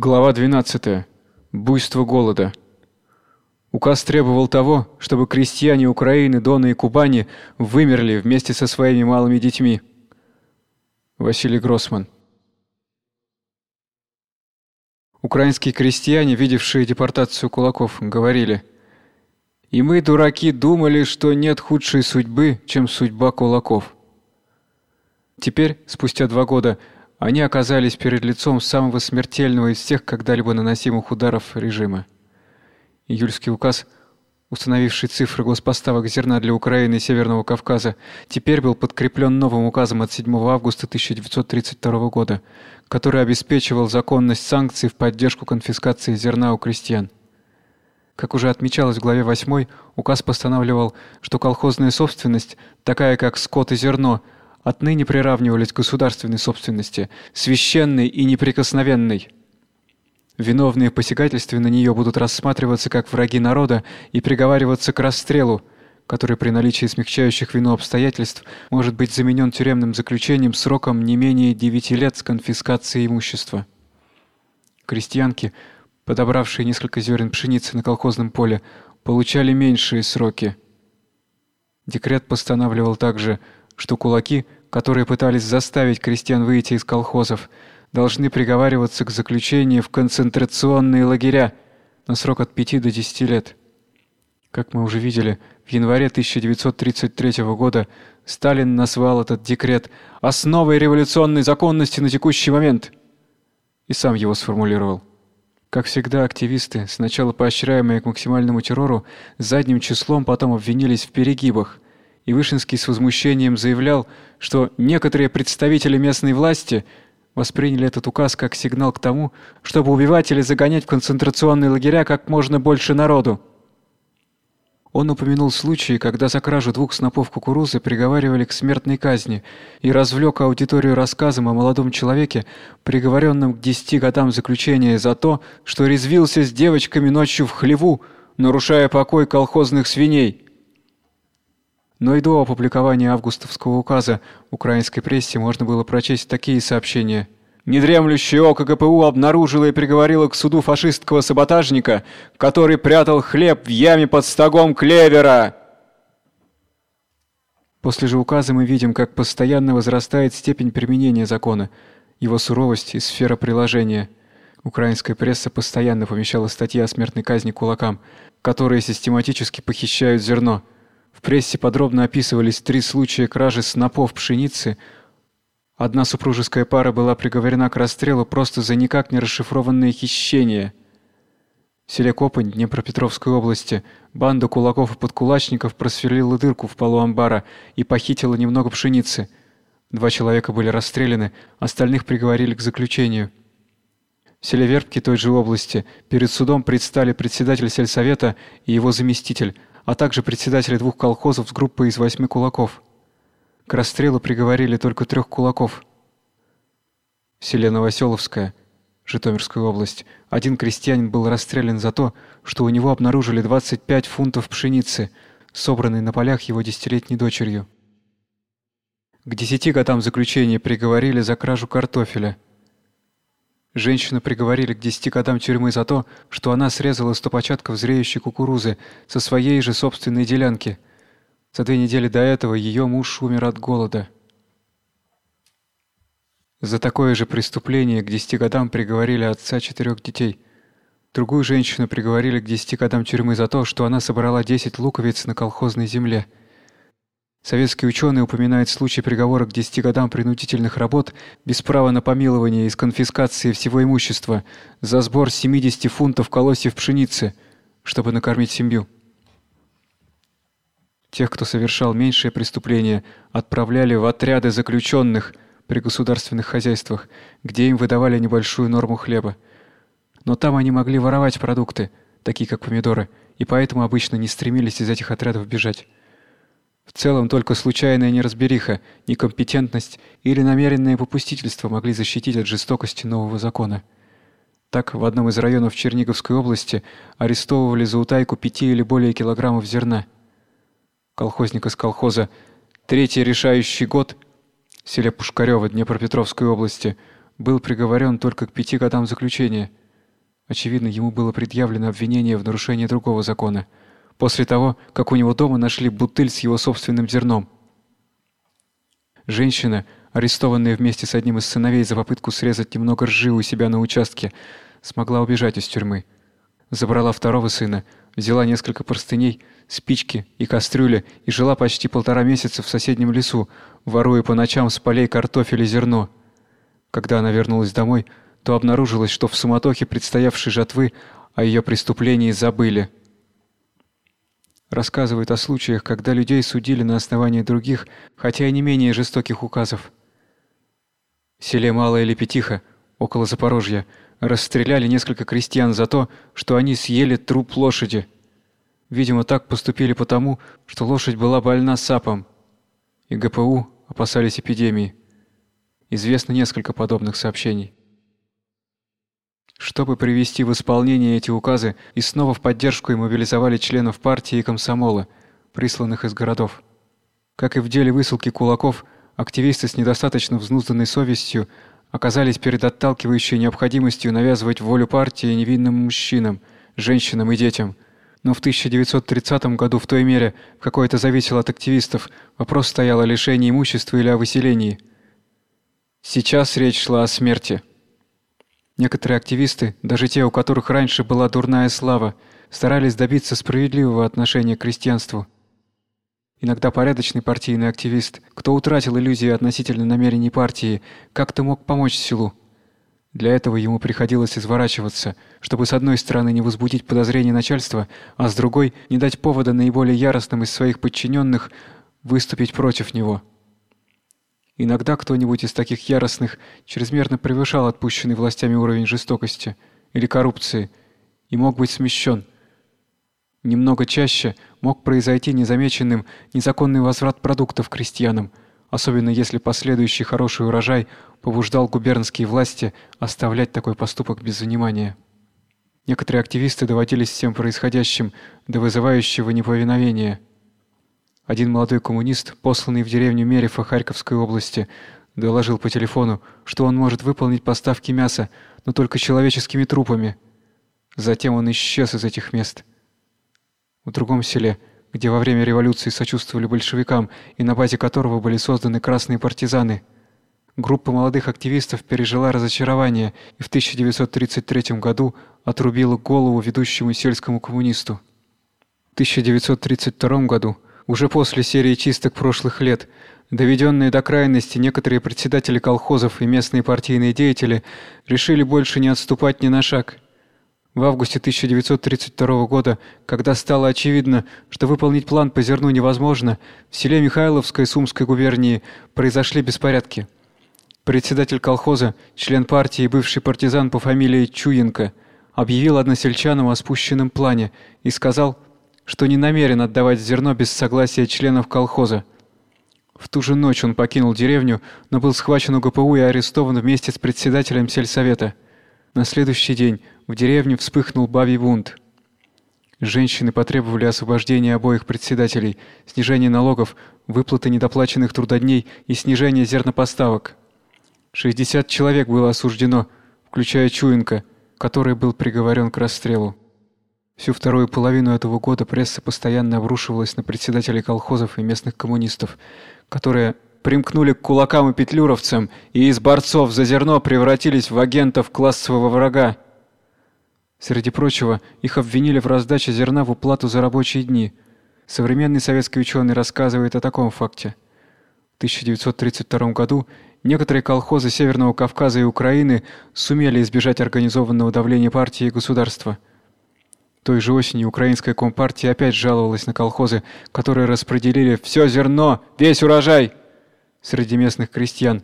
Глава 12. Буйство голода. Указ требовал того, чтобы крестьяне Украины, Дона и Кубани вымерли вместе со своими малыми детьми. Василий Гроссман. Украинские крестьяне, видевшие депортацию кулаков, говорили: "И мы, дураки, думали, что нет худшей судьбы, чем судьба кулаков". Теперь, спустя два года, они оказались перед лицом самого смертельного из всех когда-либо наносимых ударов режима. Июльский указ, установивший цифры госпоставок зерна для Украины и Северного Кавказа, теперь был подкреплен новым указом от 7 августа 1932 года, который обеспечивал законность санкций в поддержку конфискации зерна у крестьян. Как уже отмечалось в главе 8, указ постанавливал, что колхозная собственность, такая как скот и зерно, отныне приравнивались к государственной собственности, священной и неприкосновенной. Виновные в посягательстве на нее будут рассматриваться как враги народа и приговариваться к расстрелу, который при наличии смягчающих вину обстоятельств может быть заменен тюремным заключением сроком не менее 9 лет с конфискацией имущества. Крестьянки, подобравшие несколько зерен пшеницы на колхозном поле, получали меньшие сроки. Декрет постанавливал также, что кулаки, которые пытались заставить крестьян выйти из колхозов, должны приговариваться к заключению в концентрационные лагеря на срок от 5 до 10 лет. Как мы уже видели, в январе 1933 года Сталин назвал этот декрет основой революционной законности на текущий момент и сам его сформулировал. Как всегда, активисты, сначала поощряемые к максимальному террору, задним числом потом обвинились в перегибах – и Вышинский с возмущением заявлял, что некоторые представители местной власти восприняли этот указ как сигнал к тому, чтобы убивать или загонять в концентрационные лагеря как можно больше народу. Он упомянул случаи, когда за кражу двух снопов кукурузы приговаривали к смертной казни, и развлек аудиторию рассказом о молодом человеке, приговоренном к 10 годам заключения за то, что резвился с девочками ночью в хлеву, нарушая покой колхозных свиней. Но и до опубликования августовского указа в украинской прессе можно было прочесть такие сообщения. Недремлющее око ГПУ обнаружило и приговорило к суду фашистского саботажника, который прятал хлеб в яме под стогом клевера. После же указа мы видим, как постоянно возрастает степень применения закона, его суровость и сфера приложения. Украинская пресса постоянно помещала статьи о смертной казни кулакам, которые систематически похищают зерно – в прессе подробно описывались три случая кражи снопов пшеницы. Одна супружеская пара была приговорена к расстрелу просто за никак не расшифрованное хищение. В селе Копань Днепропетровской области банда кулаков и подкулачников просверлила дырку в полу амбара и похитила немного пшеницы. Два человека были расстреляны, остальных приговорили к заключению. В селе Вербки той же области перед судом предстали председатель сельсовета и его заместитель, а также председатели двух колхозов с группой из восьми кулаков. К расстрелу приговорили только трех кулаков. В селе Житомирская область, один крестьянин был расстрелян за то, что у него обнаружили 25 фунтов пшеницы, собранной на полях его десятилетней дочерью. К десяти годам заключения приговорили за кражу картофеля – Женщину приговорили к 10 годам тюрьмы за то, что она срезала сто початков зреющей кукурузы со своей же собственной делянки. За две недели до этого ее муж умер от голода. За такое же преступление к 10 годам приговорили отца четырех детей. Другую женщину приговорили к 10 годам тюрьмы за то, что она собрала 10 луковиц на колхозной земле. Советские ученые упоминают случай приговора к 10 годам принудительных работ без права на помилование и с конфискацией всего имущества за сбор 70 фунтов колосьев пшеницы, чтобы накормить семью. Тех, кто совершал меньшие преступления, отправляли в отряды заключенных при государственных хозяйствах, где им выдавали небольшую норму хлеба. Но там они могли воровать продукты, такие как помидоры, и поэтому обычно не стремились из этих отрядов бежать. В целом только случайная неразбериха, некомпетентность или намеренное попустительство могли защитить от жестокости нового закона. Так, в одном из районов Черниговской области арестовывали за утайку пяти или более килограммов зерна. Колхозник из колхоза «Третий решающий год» в селе Пушкарёво Днепропетровской области был приговорен только к пяти годам заключения. Очевидно, ему было предъявлено обвинение в нарушении другого закона, после того, как у него дома нашли бутыль с его собственным зерном. Женщина, арестованная вместе с одним из сыновей за попытку срезать немного ржи у себя на участке, смогла убежать из тюрьмы. Забрала второго сына, взяла несколько простыней, спички и кастрюли и жила почти полтора месяца в соседнем лесу, воруя по ночам с полей картофель и зерно. Когда она вернулась домой, то обнаружилось, что в суматохе предстоявшей жатвы о ее преступлении забыли. Рассказывают о случаях, когда людей судили на основании других, хотя и не менее жестоких указов. В селе Малая Лепетиха, около Запорожья, расстреляли несколько крестьян за то, что они съели труп лошади. Видимо, так поступили потому, что лошадь была больна сапом, и ГПУ опасались эпидемии. Известно несколько подобных сообщений. Чтобы привести в исполнение эти указы, и снова в поддержку и мобилизовали членов партии и комсомола, присланных из городов. Как и в деле высылки кулаков, активисты с недостаточно взнузданной совестью оказались перед отталкивающей необходимостью навязывать волю партии невинным мужчинам, женщинам и детям. Но в 1930 году в той мере, в какой это зависело от активистов, вопрос стоял о лишении имущества или о выселении. Сейчас речь шла о смерти. Некоторые активисты, даже те, у которых раньше была дурная слава, старались добиться справедливого отношения к крестьянству. Иногда порядочный партийный активист, кто утратил иллюзии относительно намерений партии, как-то мог помочь селу. Для этого ему приходилось изворачиваться, чтобы с одной стороны не возбудить подозрения начальства, а с другой не дать повода наиболее яростным из своих подчиненных выступить против него. Иногда кто-нибудь из таких яростных чрезмерно превышал отпущенный властями уровень жестокости или коррупции и мог быть смещен – Немного чаще мог произойти незамеченным незаконный возврат продуктов крестьянам, особенно если последующий хороший урожай побуждал губернские власти оставлять такой поступок без внимания. Некоторые активисты доводились всем происходящим до вызывающего неповиновения. Один молодой коммунист, посланный в деревню Мерефа Харьковской области, доложил по телефону, что он может выполнить поставки мяса, но только человеческими трупами. Затем он исчез из этих мест в другом селе, где во время революции сочувствовали большевикам и на базе которого были созданы красные партизаны. Группа молодых активистов пережила разочарование и в 1933 году отрубила голову ведущему сельскому коммунисту. В 1932 году, уже после серии чисток прошлых лет, доведенные до крайности некоторые председатели колхозов и местные партийные деятели решили больше не отступать ни на шаг – в августе 1932 года, когда стало очевидно, что выполнить план по зерну невозможно, в селе Михайловской Сумской губернии произошли беспорядки. Председатель колхоза, член партии и бывший партизан по фамилии Чуенко, объявил односельчанам о спущенном плане и сказал, что не намерен отдавать зерно без согласия членов колхоза. В ту же ночь он покинул деревню, но был схвачен у ГПУ и арестован вместе с председателем сельсовета. На следующий день в деревне вспыхнул бабий бунт. Женщины потребовали освобождения обоих председателей, снижения налогов, выплаты недоплаченных трудодней и снижения зернопоставок. 60 человек было осуждено, включая Чуенко, который был приговорен к расстрелу. Всю вторую половину этого года пресса постоянно обрушивалась на председателей колхозов и местных коммунистов, которые примкнули к кулакам и петлюровцам и из борцов за зерно превратились в агентов классового врага. Среди прочего, их обвинили в раздаче зерна в уплату за рабочие дни. Современный советский ученый рассказывает о таком факте. В 1932 году некоторые колхозы Северного Кавказа и Украины сумели избежать организованного давления партии и государства. Той же осенью украинская компартия опять жаловалась на колхозы, которые распределили все зерно, весь урожай среди местных крестьян.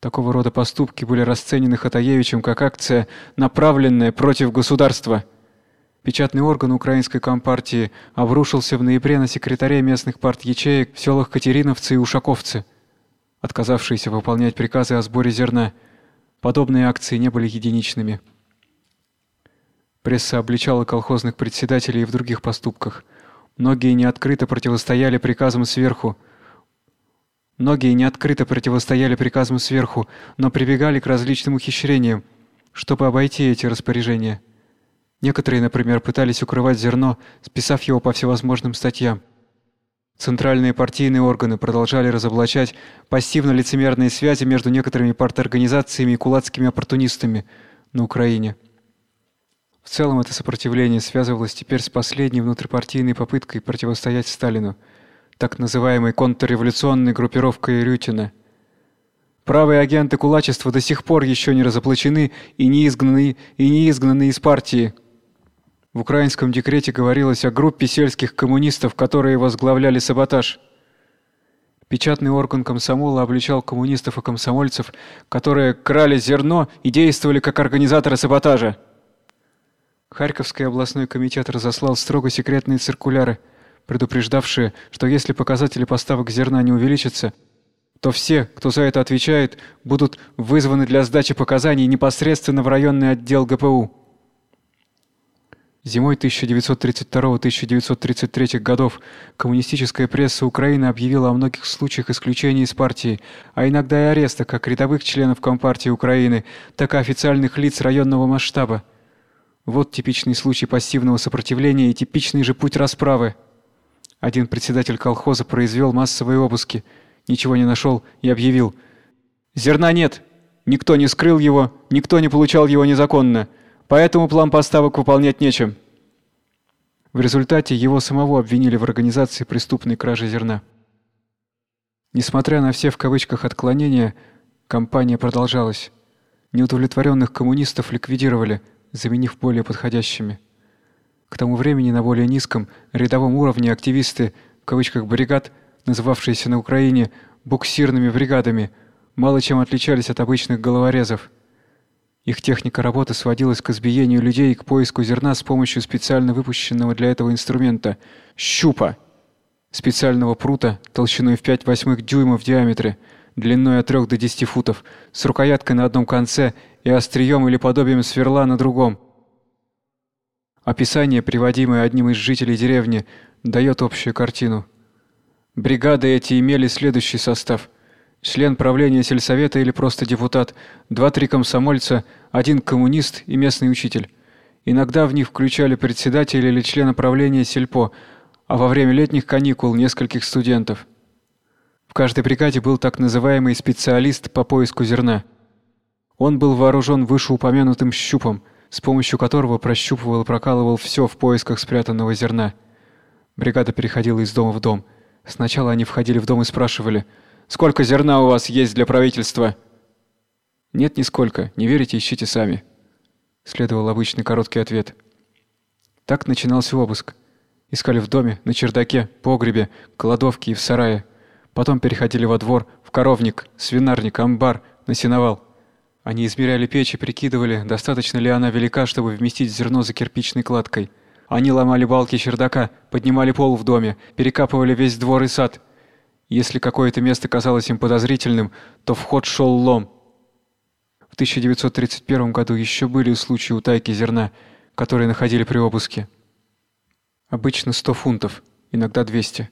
Такого рода поступки были расценены Хатаевичем как акция, направленная против государства. Печатный орган украинской компартии обрушился в ноябре на секретаря местных парт-ячеек в селах Катериновцы и Ушаковцы, отказавшиеся выполнять приказы о сборе зерна. Подобные акции не были единичными. Пресса обличала колхозных председателей и в других поступках. Многие неоткрыто противостояли приказам сверху, Многие не открыто противостояли приказам сверху, но прибегали к различным ухищрениям, чтобы обойти эти распоряжения. Некоторые, например, пытались укрывать зерно, списав его по всевозможным статьям. Центральные партийные органы продолжали разоблачать пассивно-лицемерные связи между некоторыми парторганизациями и кулацкими оппортунистами на Украине. В целом это сопротивление связывалось теперь с последней внутрипартийной попыткой противостоять Сталину, так называемой контрреволюционной группировкой Рютина. Правые агенты кулачества до сих пор еще не разоблачены и не изгнаны, и не изгнаны из партии. В украинском декрете говорилось о группе сельских коммунистов, которые возглавляли саботаж. Печатный орган комсомола обличал коммунистов и комсомольцев, которые крали зерно и действовали как организаторы саботажа. Харьковский областной комитет разослал строго секретные циркуляры, предупреждавшие, что если показатели поставок зерна не увеличатся, то все, кто за это отвечает, будут вызваны для сдачи показаний непосредственно в районный отдел ГПУ. Зимой 1932-1933 годов коммунистическая пресса Украины объявила о многих случаях исключения из партии, а иногда и ареста как рядовых членов Компартии Украины, так и официальных лиц районного масштаба. Вот типичный случай пассивного сопротивления и типичный же путь расправы. Один председатель колхоза произвел массовые обыски, ничего не нашел и объявил: "Зерна нет. Никто не скрыл его, никто не получал его незаконно, поэтому план поставок выполнять нечем". В результате его самого обвинили в организации преступной кражи зерна. Несмотря на все в кавычках отклонения, кампания продолжалась. Неудовлетворенных коммунистов ликвидировали – заменив более подходящими. К тому времени на более низком рядовом уровне активисты в кавычках бригад, называвшиеся на Украине буксирными бригадами, мало чем отличались от обычных головорезов. Их техника работы сводилась к избиению людей и к поиску зерна с помощью специально выпущенного для этого инструмента щупа, специального прута толщиной в 5 восьмых дюйма в диаметре, длиной от 3 до 10 футов, с рукояткой на одном конце и острием или подобием сверла на другом. Описание, приводимое одним из жителей деревни, дает общую картину. Бригады эти имели следующий состав: член правления сельсовета или просто депутат, два-три комсомольца, один коммунист и местный учитель. Иногда в них включали председателя или члена правления сельпо, а во время летних каникул нескольких студентов. В каждой бригаде был так называемый специалист по поиску зерна. Он был вооружен вышеупомянутым щупом, с помощью которого прощупывал и прокалывал все в поисках спрятанного зерна. Бригада переходила из дома в дом. Сначала они входили в дом и спрашивали: "Сколько зерна у вас есть для правительства?" "Нет нисколько. Не верите, ищите сами", следовал обычный короткий ответ. Так начинался обыск. Искали в доме, на чердаке, погребе, кладовке и в сарае. Потом переходили во двор, в коровник, свинарник, амбар, на сеновал. Они измеряли печь и прикидывали, достаточно ли она велика, чтобы вместить зерно за кирпичной кладкой. Они ломали балки чердака, поднимали пол в доме, перекапывали весь двор и сад. Если какое-то место казалось им подозрительным, то в ход шел лом. В 1931 году еще были случаи утайки зерна, которые находили при обыске. Обычно 100 фунтов, иногда 200.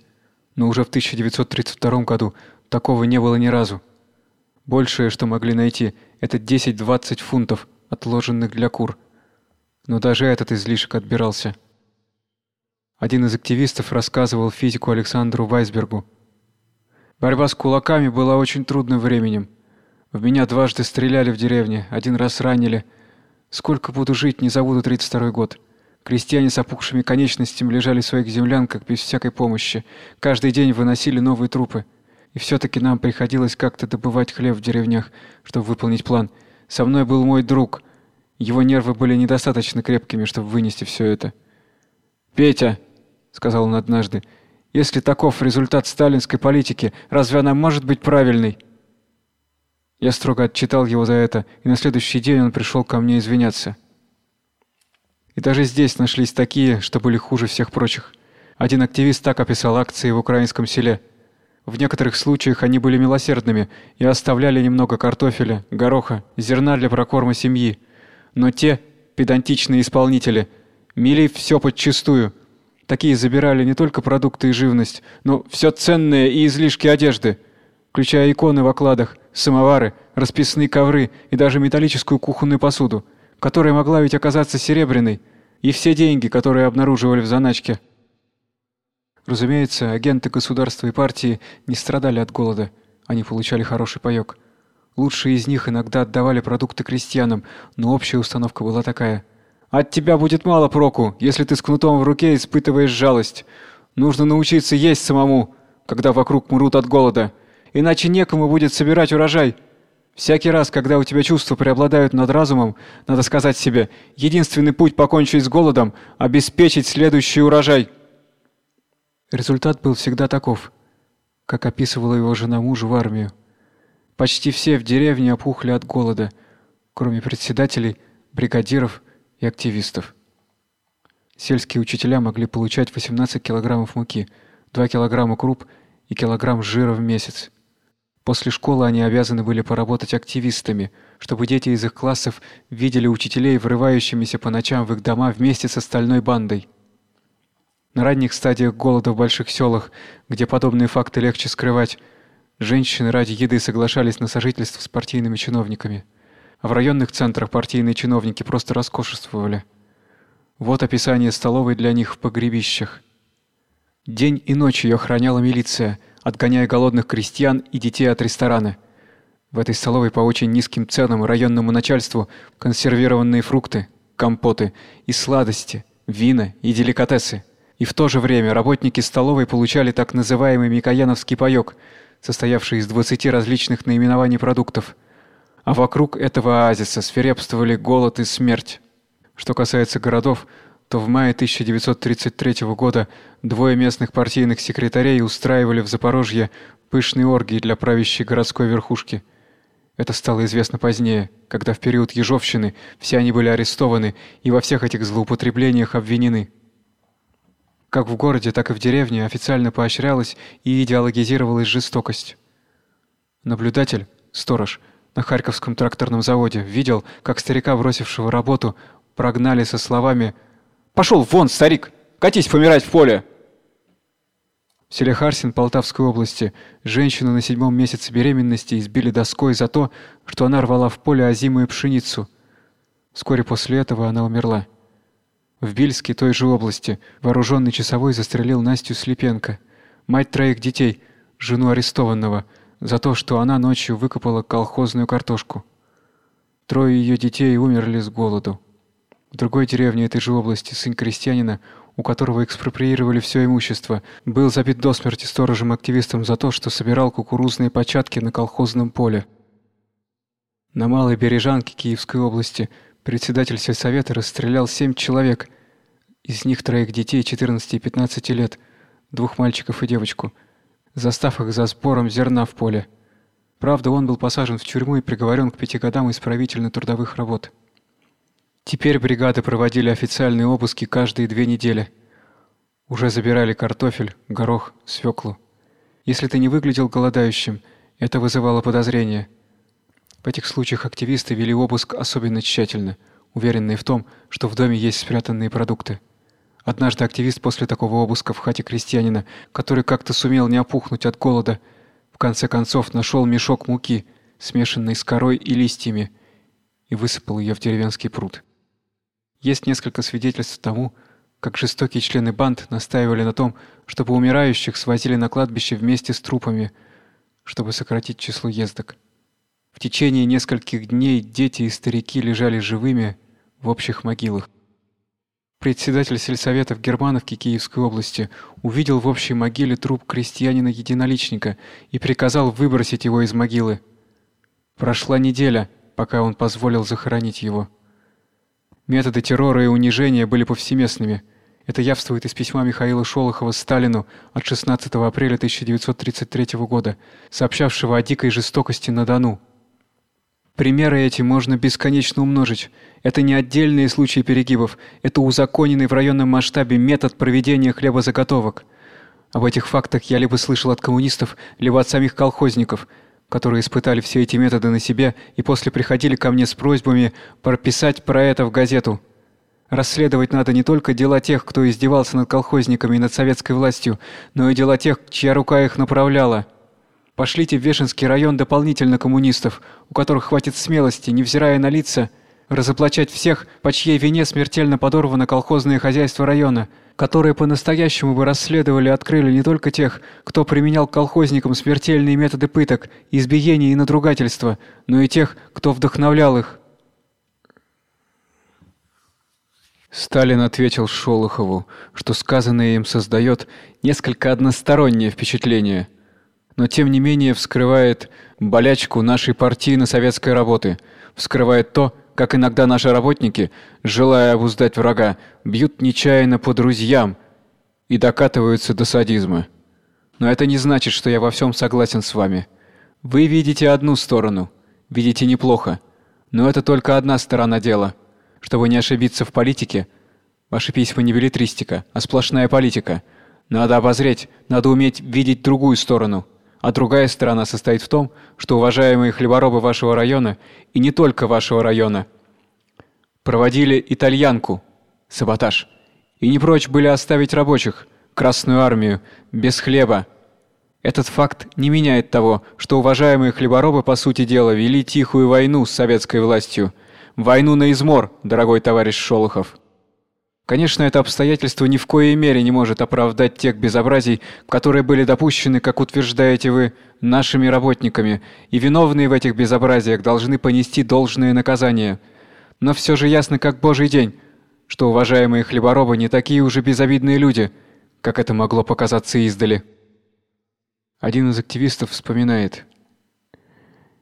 Но уже в 1932 году такого не было ни разу. Большее, что могли найти, это 10-20 фунтов, отложенных для кур. Но даже этот излишек отбирался. Один из активистов рассказывал физику Александру Вайсбергу. Борьба с кулаками была очень трудным временем. В меня дважды стреляли в деревне, один раз ранили. Сколько буду жить, не забуду 32 год. Крестьяне с опухшими конечностями лежали в своих землянках без всякой помощи. Каждый день выносили новые трупы. И все таки нам приходилось как-то добывать хлеб в деревнях, чтобы выполнить план. Со мной был мой друг. Его нервы были недостаточно крепкими, чтобы вынести все это. "Петя", сказал он однажды. "Если таков результат сталинской политики, разве она может быть правильной?" Я строго отчитал его за это, и на следующий день он пришел ко мне извиняться. И даже здесь нашлись такие, что были хуже всех прочих. Один активист так описал акции в украинском селе: в некоторых случаях они были милосердными и оставляли немного картофеля, гороха, зерна для прокорма семьи. Но те, педантичные исполнители, мели все подчистую. Такие забирали не только продукты и живность, но все ценное и излишки одежды, включая иконы в окладах, самовары, расписные ковры и даже металлическую кухонную посуду, которая могла ведь оказаться серебряной. и все деньги, которые обнаруживали в заначке. Разумеется, агенты государства и партии не страдали от голода. Они получали хороший паёк. Лучшие из них иногда отдавали продукты крестьянам, но общая установка была такая: от тебя будет мало проку, если ты с кнутом в руке испытываешь жалость. Нужно научиться есть самому, когда вокруг мрут от голода, иначе некому будет собирать урожай. Всякий раз, когда у тебя чувства преобладают над разумом, надо сказать себе: единственный путь покончить с голодом обеспечить следующий урожай. Результат был всегда таков, как описывала его жена мужу в армию. Почти все в деревне опухли от голода, кроме председателей, бригадиров и активистов. Сельские учителя могли получать 18 килограммов муки, 2 килограмма круп и килограмм жира в месяц. После школы они обязаны были поработать активистами, чтобы дети из их классов видели учителей, врывающимися по ночам в их дома вместе с остальной бандой. На ранних стадиях голода в больших селах, где подобные факты легче скрывать, женщины ради еды соглашались на сожительство с партийными чиновниками. А в районных центрах партийные чиновники просто роскошествовали. Вот описание столовой для них в погребищах. День и ночь ее охраняла милиция, отгоняя голодных крестьян и детей от ресторана. В этой столовой по очень низким ценам районному начальству консервированные фрукты, компоты и сладости, вина и деликатесы. И в то же время работники столовой получали так называемый микояновский паёк, состоявший из 20 различных наименований продуктов – а вокруг этого оазиса свирепствовали голод и смерть. Что касается городов, то в мае 1933 года двое местных партийных секретарей устраивали в Запорожье пышные оргии для правящей городской верхушки. Это стало известно позднее, когда в период Ежовщины все они были арестованы и во всех этих злоупотреблениях обвинены. Как в городе, так и в деревне официально поощрялась и идеологизировалась жестокость. Наблюдатель, сторож – на Харьковском тракторном заводе, видел, как старика, бросившего работу, прогнали со словами «Пошел вон, старик! Катись помирать в поле!» В селе Харсин Полтавской области женщину на седьмом месяце беременности избили доской за то, что она рвала в поле озимую пшеницу. Вскоре после этого она умерла. В Бильске, той же области, вооруженный часовой застрелил Настю Слепенко, мать троих детей, жену арестованного – за то, что она ночью выкопала колхозную картошку. Трое ее детей умерли с голоду. В другой деревне этой же области сын крестьянина, у которого экспроприировали все имущество, был забит до смерти сторожем-активистом за то, что собирал кукурузные початки на колхозном поле. На Малой Бережанке Киевской области председатель сельсовета расстрелял семь человек, из них троих детей 14 и 15 лет, двух мальчиков и девочку – застав их за сбором зерна в поле. Правда, он был посажен в тюрьму и приговорен к пяти годам исправительно-трудовых работ. Теперь бригады проводили официальные обыски каждые две недели. Уже забирали картофель, горох, свеклу. Если ты не выглядел голодающим, это вызывало подозрения. В этих случаях активисты вели обыск особенно тщательно, уверенные в том, что в доме есть спрятанные продукты. Однажды активист после такого обыска в хате крестьянина, который как-то сумел не опухнуть от голода, в конце концов нашел мешок муки, смешанный с корой и листьями, и высыпал ее в деревенский пруд. Есть несколько свидетельств тому, как жестокие члены банд настаивали на том, чтобы умирающих свозили на кладбище вместе с трупами, чтобы сократить число ездок. В течение нескольких дней дети и старики лежали живыми в общих могилах. Председатель сельсовета в Германовке Киевской области увидел в общей могиле труп крестьянина-единоличника и приказал выбросить его из могилы. Прошла неделя, пока он позволил захоронить его. Методы террора и унижения были повсеместными. Это явствует из письма Михаила Шолохова Сталину от 16 апреля 1933 года, сообщавшего о дикой жестокости на Дону. Примеры эти можно бесконечно умножить. Это не отдельные случаи перегибов, это узаконенный в районном масштабе метод проведения хлебозаготовок. Об этих фактах я либо слышал от коммунистов, либо от самих колхозников, которые испытали все эти методы на себе и после приходили ко мне с просьбами прописать про это в газету. Расследовать надо не только дела тех, кто издевался над колхозниками и над советской властью, но и дела тех, чья рука их направляла. Пошлите в Вешенский район дополнительно коммунистов, у которых хватит смелости, невзирая на лица, разоблачать всех, по чьей вине смертельно подорвано колхозное хозяйство района, которые по-настоящему бы расследовали и открыли не только тех, кто применял колхозникам смертельные методы пыток, избиения и надругательства, но и тех, кто вдохновлял их. Сталин ответил Шолохову, что сказанное им создает несколько одностороннее впечатление, но тем не менее вскрывает болячку нашей партийно-советской работы, вскрывает то, как иногда наши работники, желая обуздать врага, бьют нечаянно по друзьям и докатываются до садизма. Но это не значит, что я во всем согласен с вами. Вы видите одну сторону, видите неплохо, но это только одна сторона дела – чтобы не ошибиться в политике, ваши письма не билетристика, а сплошная политика. Надо обозреть, надо уметь видеть другую сторону. А другая сторона состоит в том, что уважаемые хлеборобы вашего района, и не только вашего района, проводили итальянку, саботаж, и не прочь были оставить рабочих, Красную армию, без хлеба. Этот факт не меняет того, что уважаемые хлеборобы по сути дела вели тихую войну с советской властью – Войну на измор, дорогой товарищ Шолохов. Конечно, это обстоятельство ни в коей мере не может оправдать тех безобразий, которые были допущены, как утверждаете вы, нашими работниками, и виновные в этих безобразиях должны понести должное наказание. Но все же ясно как божий день, что уважаемые хлеборобы не такие уже безобидные люди, как это могло показаться издали. Один из активистов вспоминает: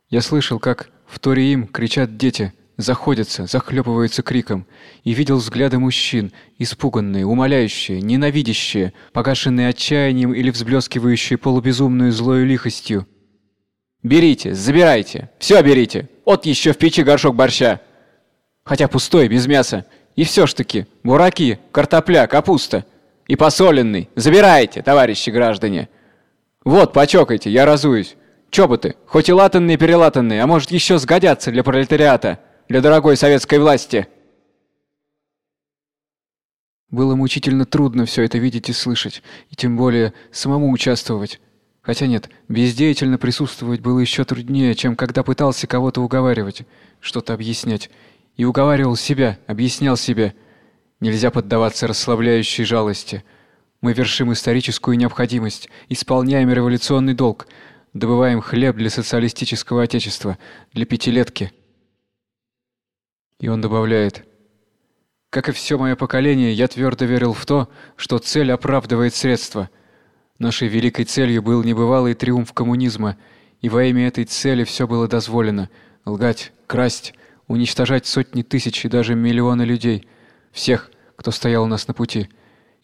Я слышал, как в торе им кричат дети: заходятся, захлебываются криком, и видел взгляды мужчин, испуганные, умоляющие, ненавидящие, погашенные отчаянием или взблескивающие полубезумную злою лихостью. «Берите, забирайте, все берите, от еще в печи горшок борща!» Хотя пустой, без мяса. И все ж таки, бураки, картопля, капуста. И посоленный. Забирайте, товарищи граждане. Вот, почокайте, я разуюсь. Чоботы, хоть и латанные-перелатанные, а может еще сгодятся для пролетариата для дорогой советской власти. Было мучительно трудно все это видеть и слышать, и тем более самому участвовать. Хотя нет, бездеятельно присутствовать было еще труднее, чем когда пытался кого-то уговаривать, что-то объяснять. И уговаривал себя, объяснял себе. Нельзя поддаваться расслабляющей жалости. Мы вершим историческую необходимость, исполняем революционный долг, добываем хлеб для социалистического отечества, для пятилетки. И он добавляет: Как и все мое поколение, я твердо верил в то, что цель оправдывает средства. Нашей великой целью был небывалый триумф коммунизма, и во имя этой цели все было дозволено: лгать, красть, уничтожать сотни тысяч и даже миллионы людей, всех, кто стоял у нас на пути.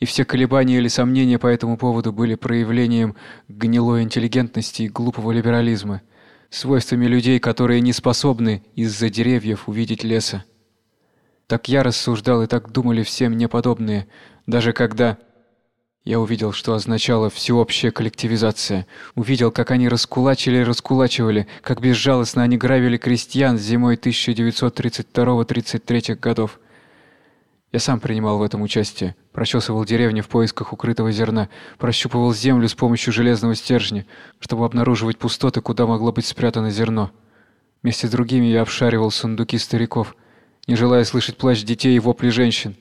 И все колебания или сомнения по этому поводу были проявлением гнилой интеллигентности и глупого либерализма свойствами людей, которые не способны из-за деревьев увидеть леса. Так я рассуждал и так думали все мне подобные, даже когда я увидел, что означала всеобщая коллективизация, увидел, как они раскулачили и раскулачивали, как безжалостно они грабили крестьян зимой 1932-33 годов. Я сам принимал в этом участие, прочесывал деревни в поисках укрытого зерна, прощупывал землю с помощью железного стержня, чтобы обнаруживать пустоты, куда могло быть спрятано зерно. Вместе с другими я обшаривал сундуки стариков, не желая слышать плач детей и вопли женщин.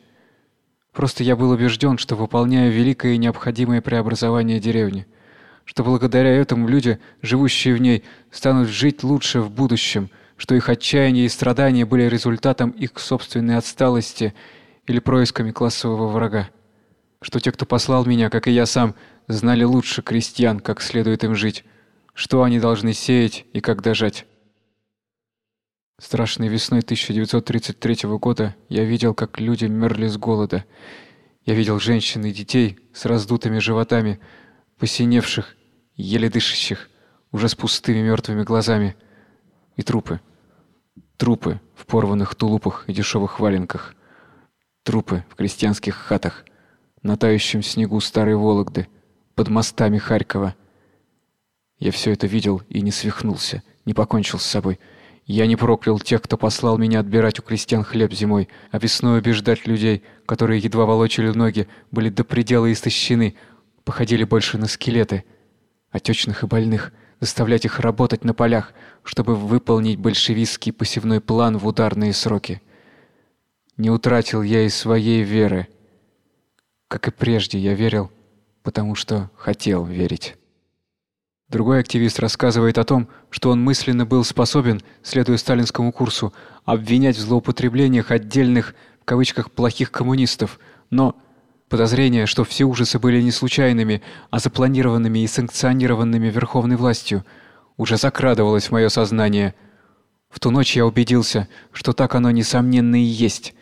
Просто я был убежден, что выполняю великое и необходимое преобразование деревни, что благодаря этому люди, живущие в ней, станут жить лучше в будущем, что их отчаяние и страдания были результатом их собственной отсталости или происками классового врага. Что те, кто послал меня, как и я сам, знали лучше крестьян, как следует им жить, что они должны сеять и когда жать. Страшной весной 1933 года я видел, как люди мерли с голода. Я видел женщин и детей с раздутыми животами, посиневших, еле дышащих, уже с пустыми мертвыми глазами, и трупы. Трупы в порванных тулупах и дешевых валенках. Трупы в крестьянских хатах, на тающем снегу старой Вологды, под мостами Харькова. Я все это видел и не свихнулся, не покончил с собой. Я не проклял тех, кто послал меня отбирать у крестьян хлеб зимой, а весной убеждать людей, которые едва волочили ноги, были до предела истощены, походили больше на скелеты, отечных и больных, заставлять их работать на полях, чтобы выполнить большевистский посевной план в ударные сроки. Не утратил я и своей веры. Как и прежде, я верил, потому что хотел верить. Другой активист рассказывает о том, что он мысленно был способен, следуя сталинскому курсу, обвинять в злоупотреблениях отдельных в кавычках плохих коммунистов, но подозрение, что все ужасы были не случайными, а запланированными и санкционированными верховной властью, уже закрадывалось в мое сознание. В ту ночь я убедился, что так оно несомненно и есть.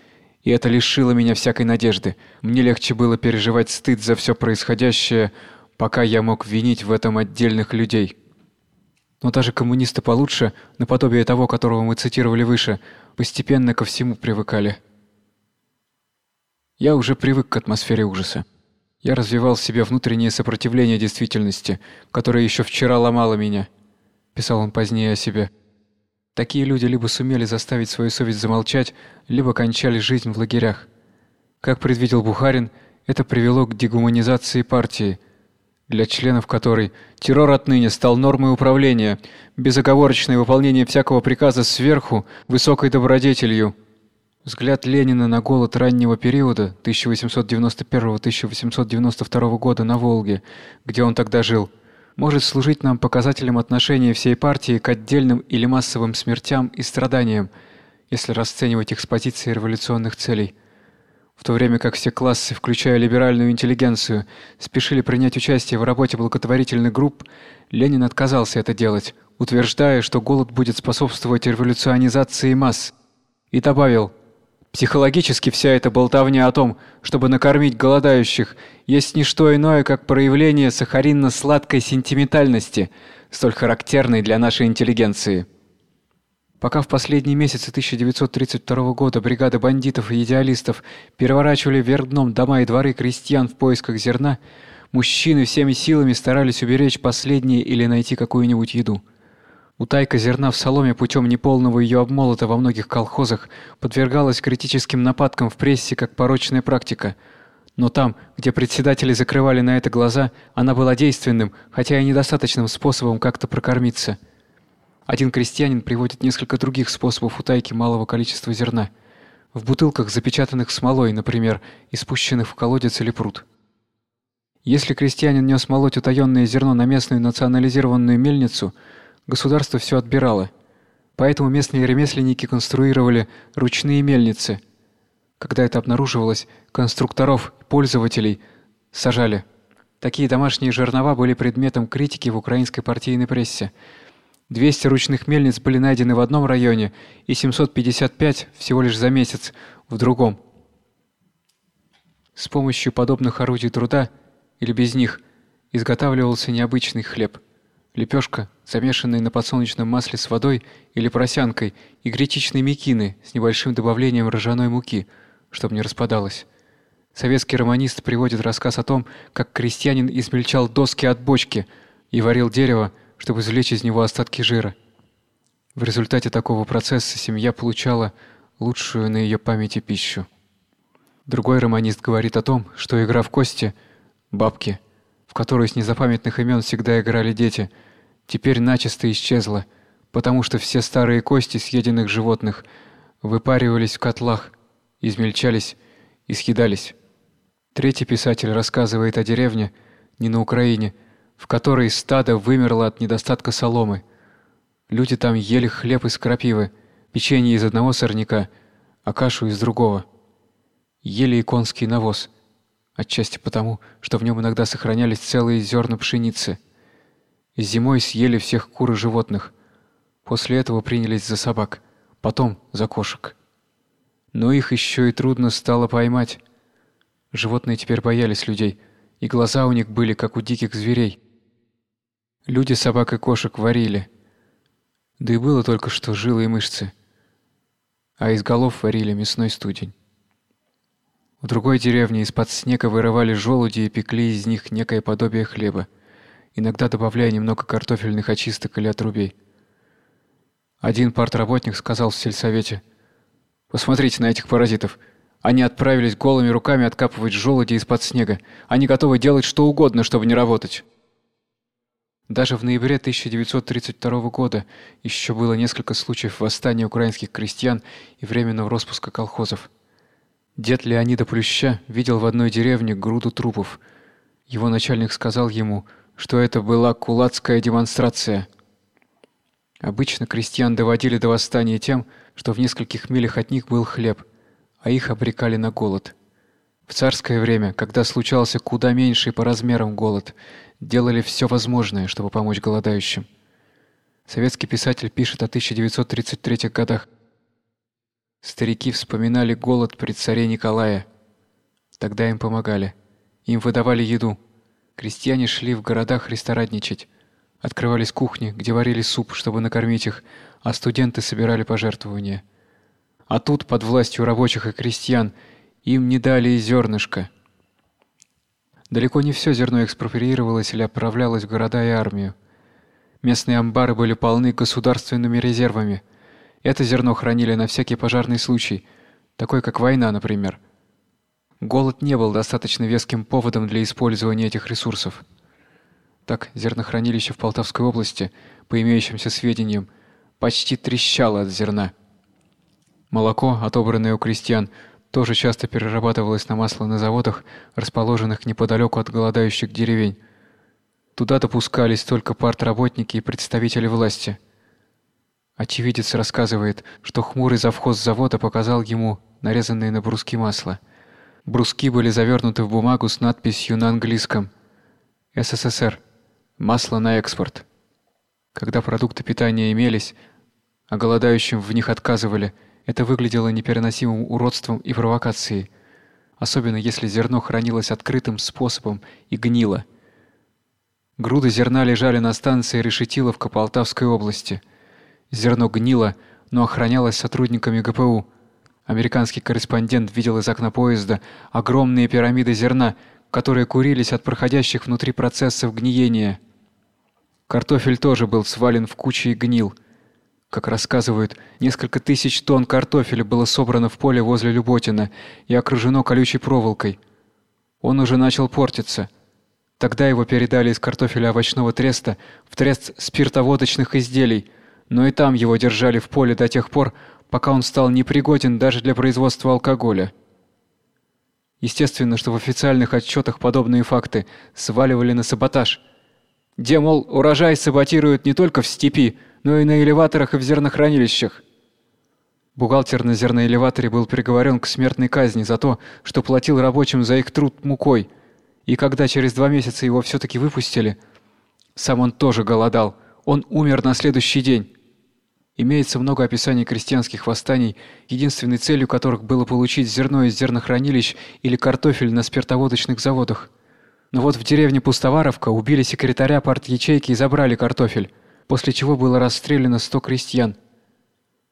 И это лишило меня всякой надежды. Мне легче было переживать стыд за все происходящее, пока я мог винить в этом отдельных людей. Но даже коммунисты получше, наподобие того, которого мы цитировали выше, постепенно ко всему привыкали. Я уже привык к атмосфере ужаса. Я развивал в себе внутреннее сопротивление действительности, которое еще вчера ломало меня, писал он позднее о себе. Такие люди либо сумели заставить свою совесть замолчать, либо кончали жизнь в лагерях. Как предвидел Бухарин, это привело к дегуманизации партии, для членов которой террор отныне стал нормой управления, безоговорочное выполнение всякого приказа сверху высокой добродетелью. Взгляд Ленина на голод раннего периода 1891-1892 года на Волге, где он тогда жил, может служить нам показателем отношения всей партии к отдельным или массовым смертям и страданиям, если расценивать их с позиции революционных целей. В то время как все классы, включая либеральную интеллигенцию, спешили принять участие в работе благотворительных групп, Ленин отказался это делать, утверждая, что голод будет способствовать революционизации масс, и добавил: Психологически вся эта болтовня о том, чтобы накормить голодающих, есть не что иное, как проявление сахаринно-сладкой сентиментальности, столь характерной для нашей интеллигенции. Пока в последние месяцы 1932 года бригады бандитов и идеалистов переворачивали вверх дном дома и дворы крестьян в поисках зерна, мужчины всеми силами старались уберечь последнее или найти какую-нибудь еду. Утайка зерна в соломе путем неполного ее обмолота во многих колхозах подвергалась критическим нападкам в прессе как порочная практика. Но там, где председатели закрывали на это глаза, она была действенным, хотя и недостаточным способом как-то прокормиться. Один крестьянин приводит несколько других способов утайки малого количества зерна. В бутылках, запечатанных смолой, например, и спущенных в колодец или пруд. Если крестьянин нес молоть утаённое зерно на местную национализированную мельницу – государство все отбирало. Поэтому местные ремесленники конструировали ручные мельницы. Когда это обнаруживалось, конструкторов, пользователей сажали. Такие домашние жернова были предметом критики в украинской партийной прессе. 200 ручных мельниц были найдены в одном районе и 755 всего лишь за месяц в другом. С помощью подобных орудий труда или без них изготавливался необычный хлеб – лепешка, замешанная на подсолнечном масле с водой или просянкой, и гречичные мекины с небольшим добавлением ржаной муки, чтобы не распадалось. Советский романист приводит рассказ о том, как крестьянин измельчал доски от бочки и варил дерево, чтобы извлечь из него остатки жира. В результате такого процесса семья получала лучшую на ее памяти пищу. Другой романист говорит о том, что игра в кости бабки – в которую с незапамятных имен всегда играли дети, теперь начисто исчезла, потому что все старые кости съеденных животных выпаривались в котлах, измельчались и съедались. Третий писатель рассказывает о деревне, не на Украине, в которой стадо вымерло от недостатка соломы. Люди там ели хлеб из крапивы, печенье из одного сорняка, а кашу из другого. Ели и конский навоз – отчасти потому, что в нем иногда сохранялись целые зерна пшеницы. Зимой съели всех кур и животных. После этого принялись за собак, потом за кошек. Но их еще и трудно стало поймать. Животные теперь боялись людей, и глаза у них были как у диких зверей. Люди собак и кошек варили. Да и было только что жилы и мышцы. А из голов варили мясной студень. В другой деревне из-под снега вырывали желуди и пекли из них некое подобие хлеба, иногда добавляя немного картофельных очисток или отрубей. Один партработник сказал в сельсовете: "Посмотрите на этих паразитов. Они отправились голыми руками откапывать желуди из-под снега. Они готовы делать что угодно, чтобы не работать". Даже в ноябре 1932 года еще было несколько случаев восстания украинских крестьян и временного распуска колхозов. Дед Леонида Плюща видел в одной деревне груду трупов. Его начальник сказал ему, что это была кулацкая демонстрация. Обычно крестьян доводили до восстания тем, что в нескольких милях от них был хлеб, а их обрекали на голод. В царское время, когда случался куда меньший по размерам голод, делали все возможное, чтобы помочь голодающим. Советский писатель пишет о 1933 годах. Старики вспоминали голод при царе Николае. Тогда им помогали. Им выдавали еду. Крестьяне шли в городах ресторадничать. Открывались кухни, где варили суп, чтобы накормить их, а студенты собирали пожертвования. А тут, под властью рабочих и крестьян, им не дали и зернышка. Далеко не все зерно экспроприировалось или отправлялось в города и армию. Местные амбары были полны государственными резервами. Это зерно хранили на всякий пожарный случай, такой как война, например. Голод не был достаточно веским поводом для использования этих ресурсов. Так, зернохранилище в Полтавской области, по имеющимся сведениям, почти трещало от зерна. Молоко, отобранное у крестьян, тоже часто перерабатывалось на масло на заводах, расположенных неподалеку от голодающих деревень. Туда допускались только партработники и представители власти. Очевидец рассказывает, что хмурый завхоз завода показал ему нарезанные на бруски масло. Бруски были завернуты в бумагу с надписью на английском «СССР. Масло на экспорт». Когда продукты питания имелись, а голодающим в них отказывали, это выглядело непереносимым уродством и провокацией, особенно если зерно хранилось открытым способом и гнило – Груды зерна лежали на станции Решетиловка Полтавской области. Зерно гнило, но охранялось сотрудниками ГПУ. Американский корреспондент видел из окна поезда огромные пирамиды зерна, которые курились от проходящих внутри процессов гниения. Картофель тоже был свален в кучи и гнил. Как рассказывают, несколько тысяч тонн картофеля было собрано в поле возле Люботина и окружено колючей проволокой. Он уже начал портиться – Тогда его передали из картофеля овощного треста в трест спиртоводочных изделий, но и там его держали в поле до тех пор, пока он стал непригоден даже для производства алкоголя. Естественно, что в официальных отчетах подобные факты сваливали на саботаж. Где, мол, урожай саботируют не только в степи, но и на элеваторах и в зернохранилищах. Бухгалтер на зерноэлеваторе был приговорен к смертной казни за то, что платил рабочим за их труд мукой – и когда через два месяца его все-таки выпустили, сам он тоже голодал. Он умер на следующий день. Имеется много описаний крестьянских восстаний, единственной целью которых было получить зерно из зернохранилищ или картофель на спиртоводочных заводах. Но вот в деревне Пустоваровка убили секретаря парт-ячейки и забрали картофель, после чего было расстреляно 100 крестьян.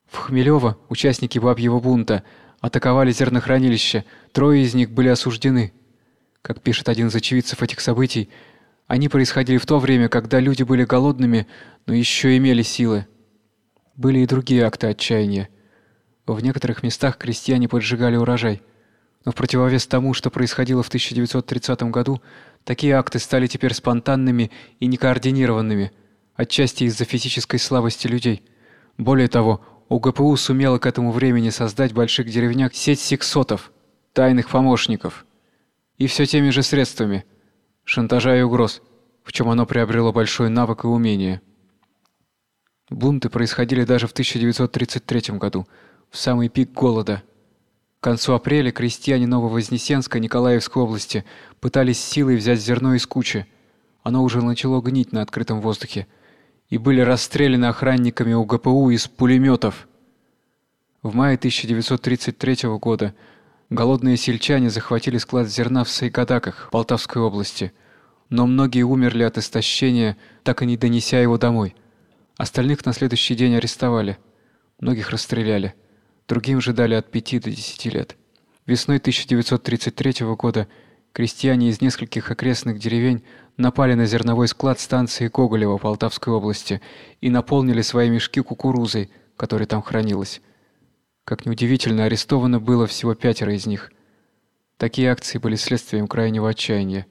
В Хмелёво участники бабьего бунта атаковали зернохранилище, трое из них были осуждены. Как пишет один из очевидцев этих событий, они происходили в то время, когда люди были голодными, но еще имели силы. Были и другие акты отчаяния. В некоторых местах крестьяне поджигали урожай. Но в противовес тому, что происходило в 1930 году, такие акты стали теперь спонтанными и некоординированными, отчасти из-за физической слабости людей. Более того, УГПУ сумела к этому времени создать в больших деревнях сеть сексотов, тайных помощников – и все теми же средствами шантажа и угроз, в чем оно приобрело большой навык и умение. Бунты происходили даже в 1933 году, в самый пик голода. К концу апреля крестьяне Нововознесенска Николаевской области пытались силой взять зерно из кучи. Оно уже начало гнить на открытом воздухе и были расстреляны охранниками УГПУ из пулеметов. В мае 1933 года Голодные сельчане захватили склад зерна в Сайгадаках, Полтавской области, но многие умерли от истощения, так и не донеся его домой. Остальных на следующий день арестовали. Многих расстреляли. Другим же дали от 5 до 10 лет. Весной 1933 года крестьяне из нескольких окрестных деревень напали на зерновой склад станции Коголева Полтавской области и наполнили свои мешки кукурузой, которая там хранилась. Как неудивительно, арестовано было всего пятеро из них. Такие акции были следствием крайнего отчаяния.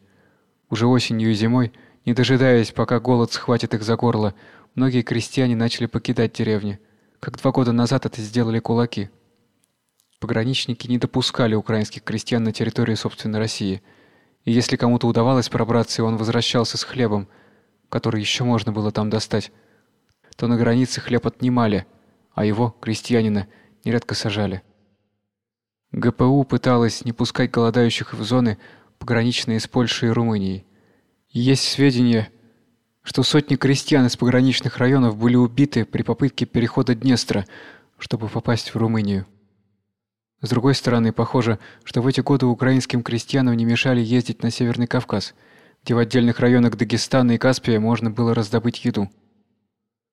Уже осенью и зимой, не дожидаясь, пока голод схватит их за горло, многие крестьяне начали покидать деревни, как два года назад это сделали кулаки. Пограничники не допускали украинских крестьян на территорию собственной России. И если кому-то удавалось пробраться, и он возвращался с хлебом, который еще можно было там достать, то на границе хлеб отнимали, а его, крестьянина, нередко сажали. ГПУ пыталась не пускать голодающих в зоны, пограничные с Польшей и Румынией. Есть сведения, что сотни крестьян из пограничных районов были убиты при попытке перехода Днестра, чтобы попасть в Румынию. С другой стороны, похоже, что в эти годы украинским крестьянам не мешали ездить на Северный Кавказ, где в отдельных районах Дагестана и Каспия можно было раздобыть еду.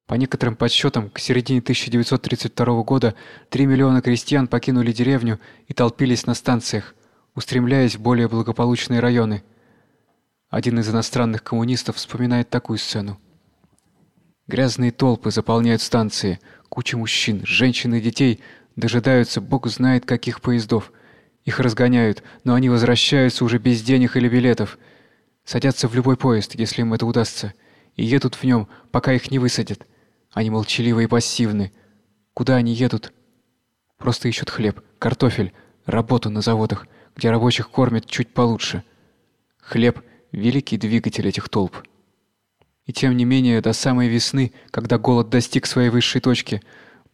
По некоторым подсчетам, к середине 1932 года 3 миллиона крестьян покинули деревню и толпились на станциях, устремляясь в более благополучные районы. Один из иностранных коммунистов вспоминает такую сцену. Грязные толпы заполняют станции, куча мужчин, женщин и детей дожидаются бог знает каких поездов. Их разгоняют, но они возвращаются уже без денег или билетов. Садятся в любой поезд, если им это удастся, и едут в нем, пока их не высадят. Они молчаливы и пассивны. Куда они едут? Просто ищут хлеб, картофель, работу на заводах, где рабочих кормят чуть получше. Хлеб великий двигатель этих толп. И тем не менее, до самой весны, когда голод достиг своей высшей точки,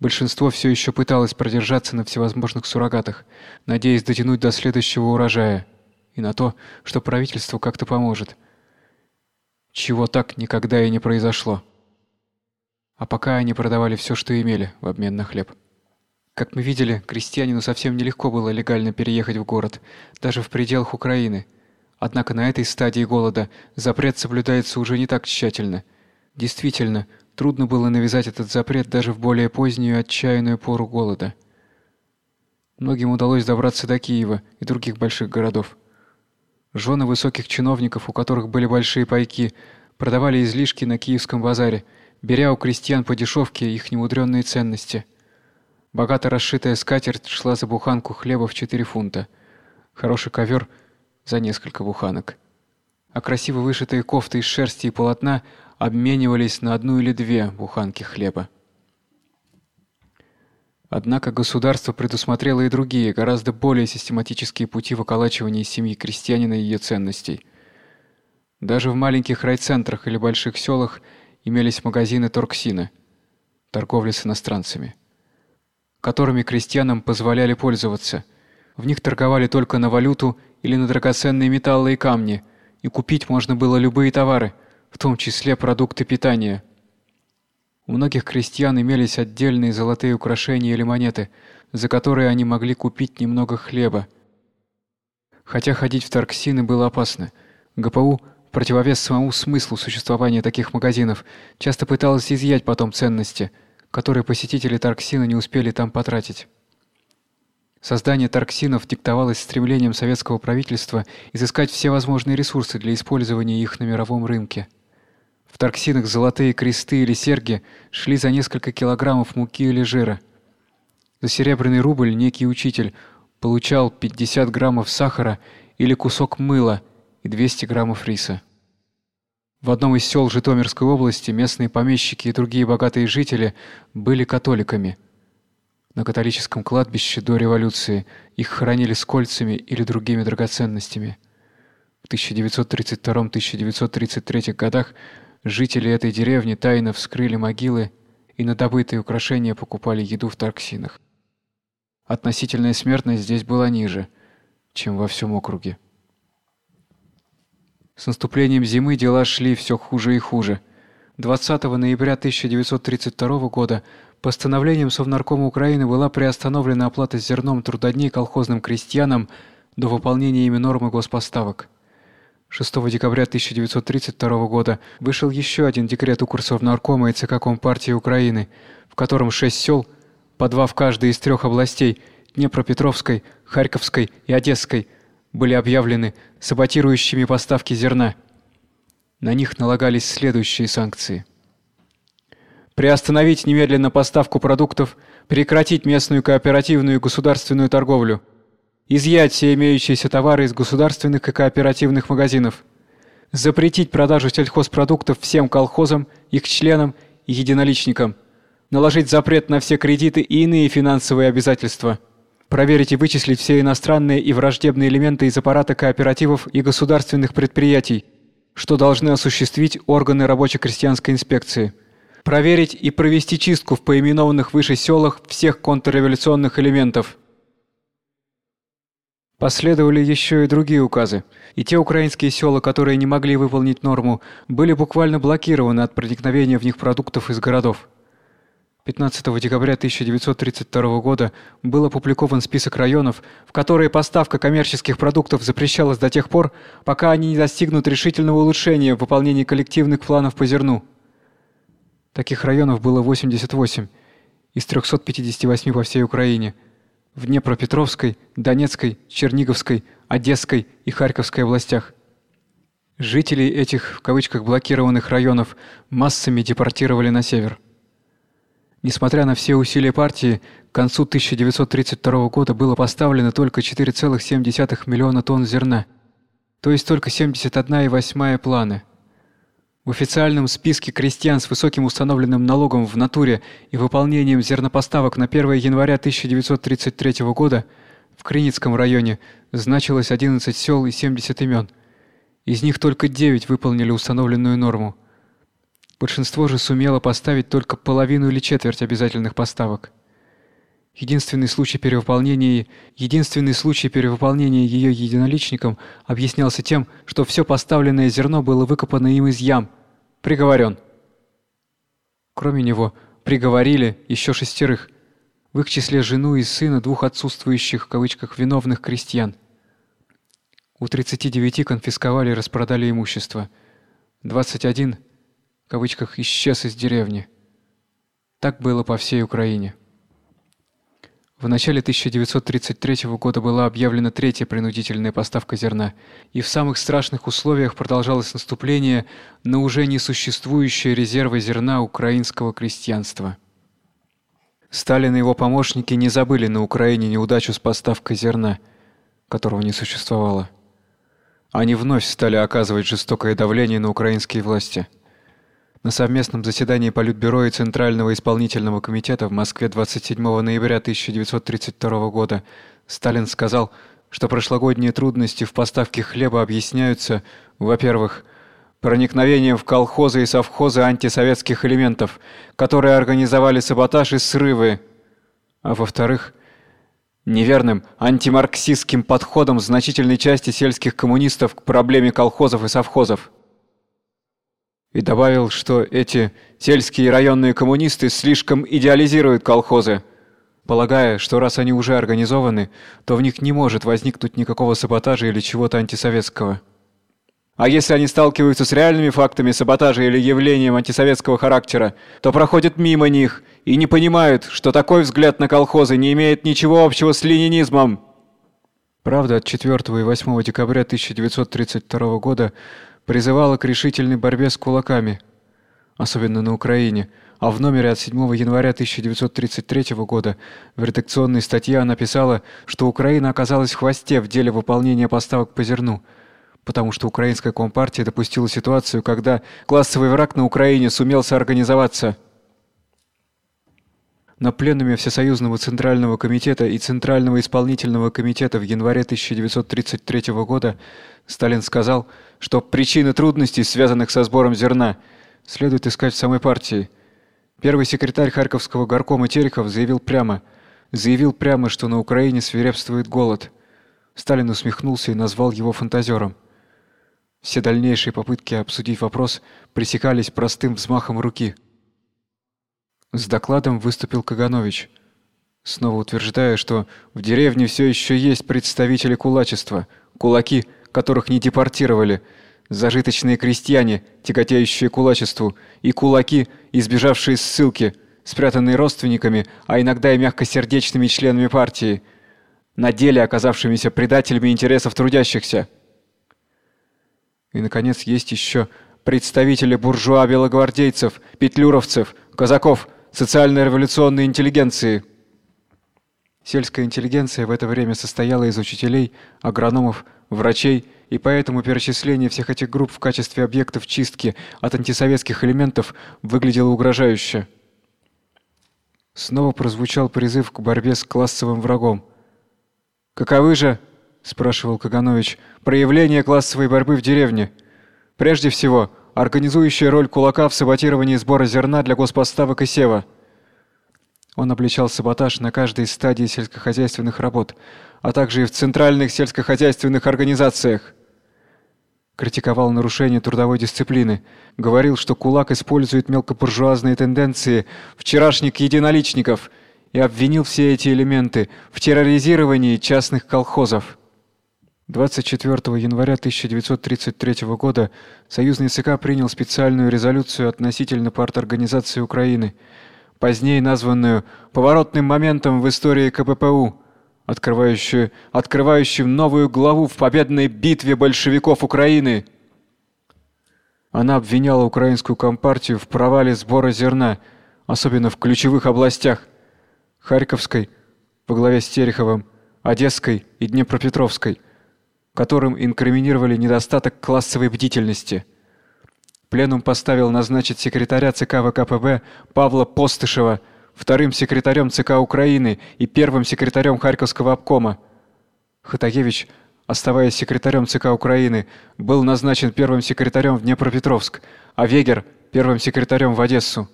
большинство все еще пыталось продержаться на всевозможных суррогатах, надеясь дотянуть до следующего урожая и на то, что правительство как-то поможет. Чего так никогда и не произошло. А пока они продавали все, что имели, в обмен на хлеб. Как мы видели, крестьянину совсем нелегко было легально переехать в город, даже в пределах Украины – Однако на этой стадии голода запрет соблюдается уже не так тщательно. Действительно, трудно было навязать этот запрет даже в более позднюю отчаянную пору голода. Многим удалось добраться до Киева и других больших городов. Жены высоких чиновников, у которых были большие пайки, продавали излишки на киевском базаре, беря у крестьян по дешевке их немудренные ценности. Богато расшитая скатерть шла за буханку хлеба в 4 фунта. Хороший ковер – за несколько буханок. А красиво вышитые кофты из шерсти и полотна обменивались на одну или две буханки хлеба. Однако государство предусмотрело и другие, гораздо более систематические пути выколачивания семьи крестьянина и ее ценностей. Даже в маленьких райцентрах или больших селах имелись магазины торксина, торговли с иностранцами, которыми крестьянам позволяли пользоваться. В них торговали только на валюту или на драгоценные металлы и камни, и купить можно было любые товары, в том числе продукты питания. У многих крестьян имелись отдельные золотые украшения или монеты, за которые они могли купить немного хлеба. Хотя ходить в Тарксины было опасно. ГПУ, противовес самому смыслу существования таких магазинов, часто пыталась изъять потом ценности, которые посетители Тарксина не успели там потратить. Создание торксинов диктовалось стремлением советского правительства изыскать все возможные ресурсы для использования их на мировом рынке. В торксинах золотые кресты или серьги шли за несколько килограммов муки или жира. За серебряный рубль некий учитель получал 50 граммов сахара или кусок мыла и 200 граммов риса. В одном из сел Житомирской области местные помещики и другие богатые жители были католиками – на католическом кладбище до революции их хоронили с кольцами или другими драгоценностями. В 1932-1933 годах жители этой деревни тайно вскрыли могилы и на добытые украшения покупали еду в Тарксинах. Относительная смертность здесь была ниже, чем во всем округе. С наступлением зимы дела шли все хуже и хуже. 20 ноября 1932 года Постановлением Совнаркома Украины была приостановлена оплата зерном трудодней колхозным крестьянам до выполнения ими нормы госпоставок. 6 декабря 1932 года вышел еще один декрет Укрсовнаркома и ЦК Компартии Украины, в котором шесть сел, по два в каждой из трех областей Днепропетровской, Харьковской и Одесской, были объявлены саботирующими поставки зерна. На них налагались следующие санкции: приостановить немедленно поставку продуктов, прекратить местную кооперативную и государственную торговлю, изъять все имеющиеся товары из государственных и кооперативных магазинов, запретить продажу сельхозпродуктов всем колхозам, их членам и единоличникам, наложить запрет на все кредиты и иные финансовые обязательства, проверить и вычислить все иностранные и враждебные элементы из аппарата кооперативов и государственных предприятий, что должны осуществить органы рабоче-крестьянской инспекции. Проверить и провести чистку в поименованных выше селах всех контрреволюционных элементов. Последовали еще и другие указы, и те украинские села, которые не могли выполнить норму, были буквально блокированы от проникновения в них продуктов из городов. 15 декабря 1932 года был опубликован список районов, в которые поставка коммерческих продуктов запрещалась до тех пор, пока они не достигнут решительного улучшения в выполнении коллективных планов по зерну. Таких районов было 88 из 358 по всей Украине. В Днепропетровской, Донецкой, Черниговской, Одесской и Харьковской областях. Жителей этих в кавычках блокированных районов массами депортировали на север. Несмотря на все усилия партии, к концу 1932 года было поставлено только 4,7 миллиона тонн зерна, то есть только 71,8 планы. В официальном списке крестьян с высоким установленным налогом в натуре и выполнением зернопоставок на 1 января 1933 года в Криницком районе значилось 11 сел и 70 имен. Из них только 9 выполнили установленную норму. Большинство же сумело поставить только половину или четверть обязательных поставок. Единственный случай перевыполнения, единственный случай перевыполнения ее единоличником объяснялся тем, что все поставленное зерно было выкопано им из ям. Приговорен. Кроме него, приговорили еще шестерых, в их числе жену и сына двух отсутствующих в кавычках виновных крестьян. У 39 конфисковали и распродали имущество. 21 в кавычках исчез из деревни. Так было по всей Украине. В начале 1933 года была объявлена третья принудительная поставка зерна, и в самых страшных условиях продолжалось наступление на уже несуществующие резервы зерна украинского крестьянства. Сталин и его помощники не забыли на Украине неудачу с поставкой зерна, которого не существовало. Они вновь стали оказывать жестокое давление на украинские власти – на совместном заседании Политбюро и Центрального исполнительного комитета в Москве 27 ноября 1932 года. Сталин сказал, что прошлогодние трудности в поставке хлеба объясняются, во-первых, проникновением в колхозы и совхозы антисоветских элементов, которые организовали саботаж и срывы, а во-вторых, неверным антимарксистским подходом значительной части сельских коммунистов к проблеме колхозов и совхозов и добавил, что эти сельские районные коммунисты слишком идеализируют колхозы, полагая, что раз они уже организованы, то в них не может возникнуть никакого саботажа или чего-то антисоветского. А если они сталкиваются с реальными фактами саботажа или явлением антисоветского характера, то проходят мимо них и не понимают, что такой взгляд на колхозы не имеет ничего общего с ленинизмом. Правда, от 4 и 8 декабря 1932 года призывала к решительной борьбе с кулаками, особенно на Украине, а в номере от 7 января 1933 года в редакционной статье она писала, что Украина оказалась в хвосте в деле выполнения поставок по зерну, потому что украинская компартия допустила ситуацию, когда классовый враг на Украине сумел соорганизоваться – на пленуме Всесоюзного Центрального комитета и Центрального исполнительного комитета в январе 1933 года Сталин сказал, что причины трудностей, связанных со сбором зерна, следует искать в самой партии. Первый секретарь Харьковского горкома Терехов заявил прямо, заявил прямо, что на Украине свирепствует голод. Сталин усмехнулся и назвал его фантазером. Все дальнейшие попытки обсудить вопрос пресекались простым взмахом руки. С докладом выступил Каганович, снова утверждая, что в деревне все еще есть представители кулачества, кулаки, которых не депортировали, зажиточные крестьяне, тяготеющие кулачеству, и кулаки, избежавшие ссылки, спрятанные родственниками, а иногда и мягкосердечными членами партии, на деле оказавшимися предателями интересов трудящихся. И наконец есть еще представители буржуа-белогвардейцев, петлюровцев, казаков, социально-революционной интеллигенции. Сельская интеллигенция в это время состояла из учителей, агрономов, врачей, и поэтому перечисление всех этих групп в качестве объектов чистки от антисоветских элементов выглядело угрожающе. Снова прозвучал призыв к борьбе с классовым врагом, Каковы же, спрашивал Каганович, проявления классовой борьбы в деревне? Прежде всего, организующая роль кулака в саботировании сбора зерна для госпоставок и сева. Он обличал саботаж на каждой стадии сельскохозяйственных работ, а также и в центральных сельскохозяйственных организациях. Критиковал нарушение трудовой дисциплины, говорил, что кулак использует мелкобуржуазные тенденции вчерашних единоличников и обвинил все эти элементы в терроризировании частных колхозов. 24 января 1933 года союзный ЦК принял специальную резолюцию относительно парторганизации Украины, позднее названную поворотным моментом в истории КППУ, открывающую открывающим новую главу в победной битве большевиков Украины. Она обвиняла украинскую компартию в провале сбора зерна, особенно в ключевых областях: Харьковской во главе с Тереховым, Одесской и Днепропетровской которым инкриминировали недостаток классовой бдительности. Пленум поставил назначить секретаря ЦК ВКПБ Павла Постышева вторым секретарем ЦК Украины и первым секретарем Харьковского обкома. Хатагевич, оставаясь секретарем ЦК Украины, был назначен первым секретарем в Днепропетровск, а Вегер первым секретарем в Одессу.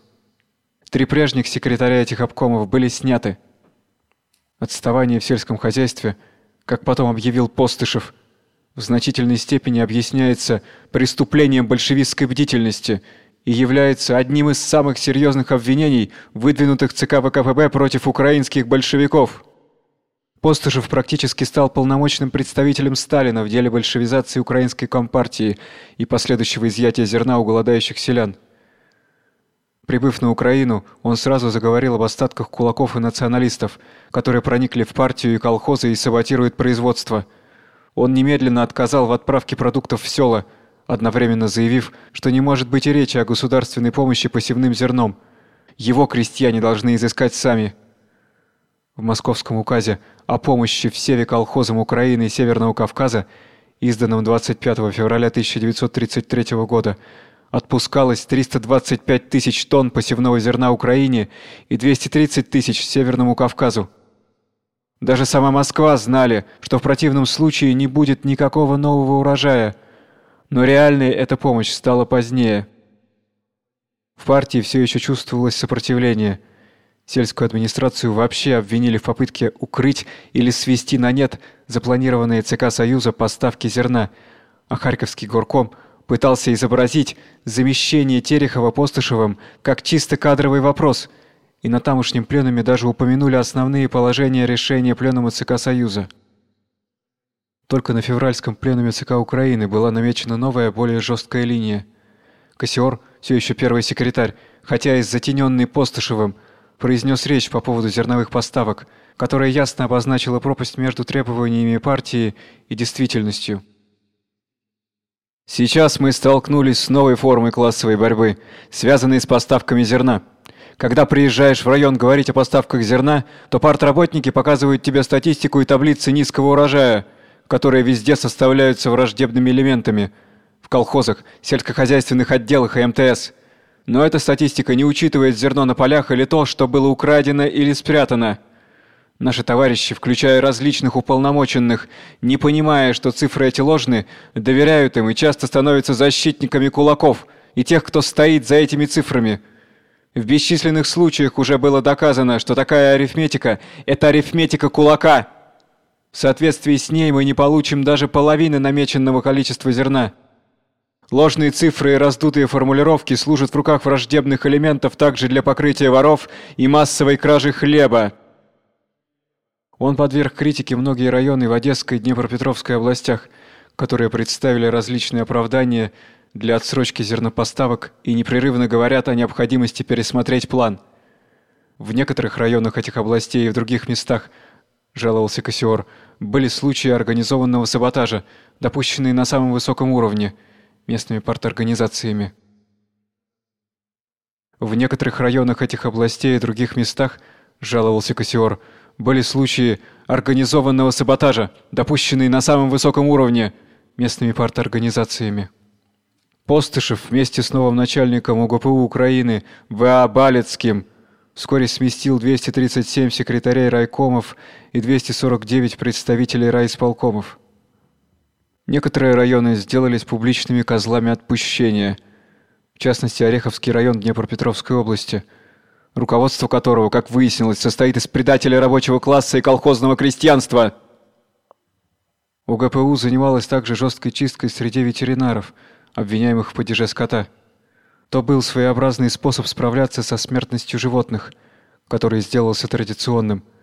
Три прежних секретаря этих обкомов были сняты. Отставание в сельском хозяйстве, как потом объявил Постышев, в значительной степени объясняется преступлением большевистской бдительности и является одним из самых серьезных обвинений, выдвинутых ЦК ВКПБ против украинских большевиков. Постышев практически стал полномочным представителем Сталина в деле большевизации украинской компартии и последующего изъятия зерна у голодающих селян. Прибыв на Украину, он сразу заговорил об остатках кулаков и националистов, которые проникли в партию и колхозы и саботируют производство – он немедленно отказал в отправке продуктов в села, одновременно заявив, что не может быть и речи о государственной помощи посевным зерном. Его крестьяне должны изыскать сами. В московском указе о помощи в севе колхозам Украины и Северного Кавказа, изданном 25 февраля 1933 года, отпускалось 325 тысяч тонн посевного зерна Украине и 230 тысяч Северному Кавказу. Даже сама Москва знали, что в противном случае не будет никакого нового урожая. Но реальной эта помощь стала позднее. В партии все еще чувствовалось сопротивление. Сельскую администрацию вообще обвинили в попытке укрыть или свести на нет запланированные ЦК Союза поставки зерна, а Харьковский горком пытался изобразить замещение Терехова Постышевым как чисто кадровый вопрос – и на тамошнем пленуме даже упомянули основные положения решения пленума ЦК Союза. Только на февральском пленуме ЦК Украины была намечена новая, более жесткая линия. Кассиор, все еще первый секретарь, хотя и затененный Постышевым, произнес речь по поводу зерновых поставок, которая ясно обозначила пропасть между требованиями партии и действительностью. Сейчас мы столкнулись с новой формой классовой борьбы, связанной с поставками зерна. Когда приезжаешь в район говорить о поставках зерна, то партработники показывают тебе статистику и таблицы низкого урожая, которые везде составляются враждебными элементами в колхозах, сельскохозяйственных отделах и МТС. Но эта статистика не учитывает зерно на полях или то, что было украдено или спрятано. Наши товарищи, включая различных уполномоченных, не понимая, что цифры эти ложны, доверяют им и часто становятся защитниками кулаков и тех, кто стоит за этими цифрами – в бесчисленных случаях уже было доказано, что такая арифметика – это арифметика кулака. В соответствии с ней мы не получим даже половины намеченного количества зерна. Ложные цифры и раздутые формулировки служат в руках враждебных элементов также для покрытия воров и массовой кражи хлеба. Он подверг критике многие районы в Одесской и Днепропетровской областях, которые представили различные оправдания для отсрочки зернопоставок и непрерывно говорят о необходимости пересмотреть план. В некоторых районах этих областей и в других местах, жаловался Кассиор, были случаи организованного саботажа, допущенные на самом высоком уровне местными парторганизациями. В некоторых районах этих областей и других местах, жаловался Кассиор, были случаи организованного саботажа, допущенные на самом высоком уровне местными парторганизациями. Постышев вместе с новым начальником УГПУ Украины В.А. Балецким Вскоре сместил 237 секретарей райкомов и 249 представителей райисполкомов. Некоторые районы сделались публичными козлами отпущения. В частности, Ореховский район Днепропетровской области, руководство которого, как выяснилось, состоит из предателей рабочего класса и колхозного крестьянства. УГПУ занималась также жесткой чисткой среди ветеринаров, обвиняемых в падеже скота. То был своеобразный способ справляться со смертностью животных, который сделался традиционным –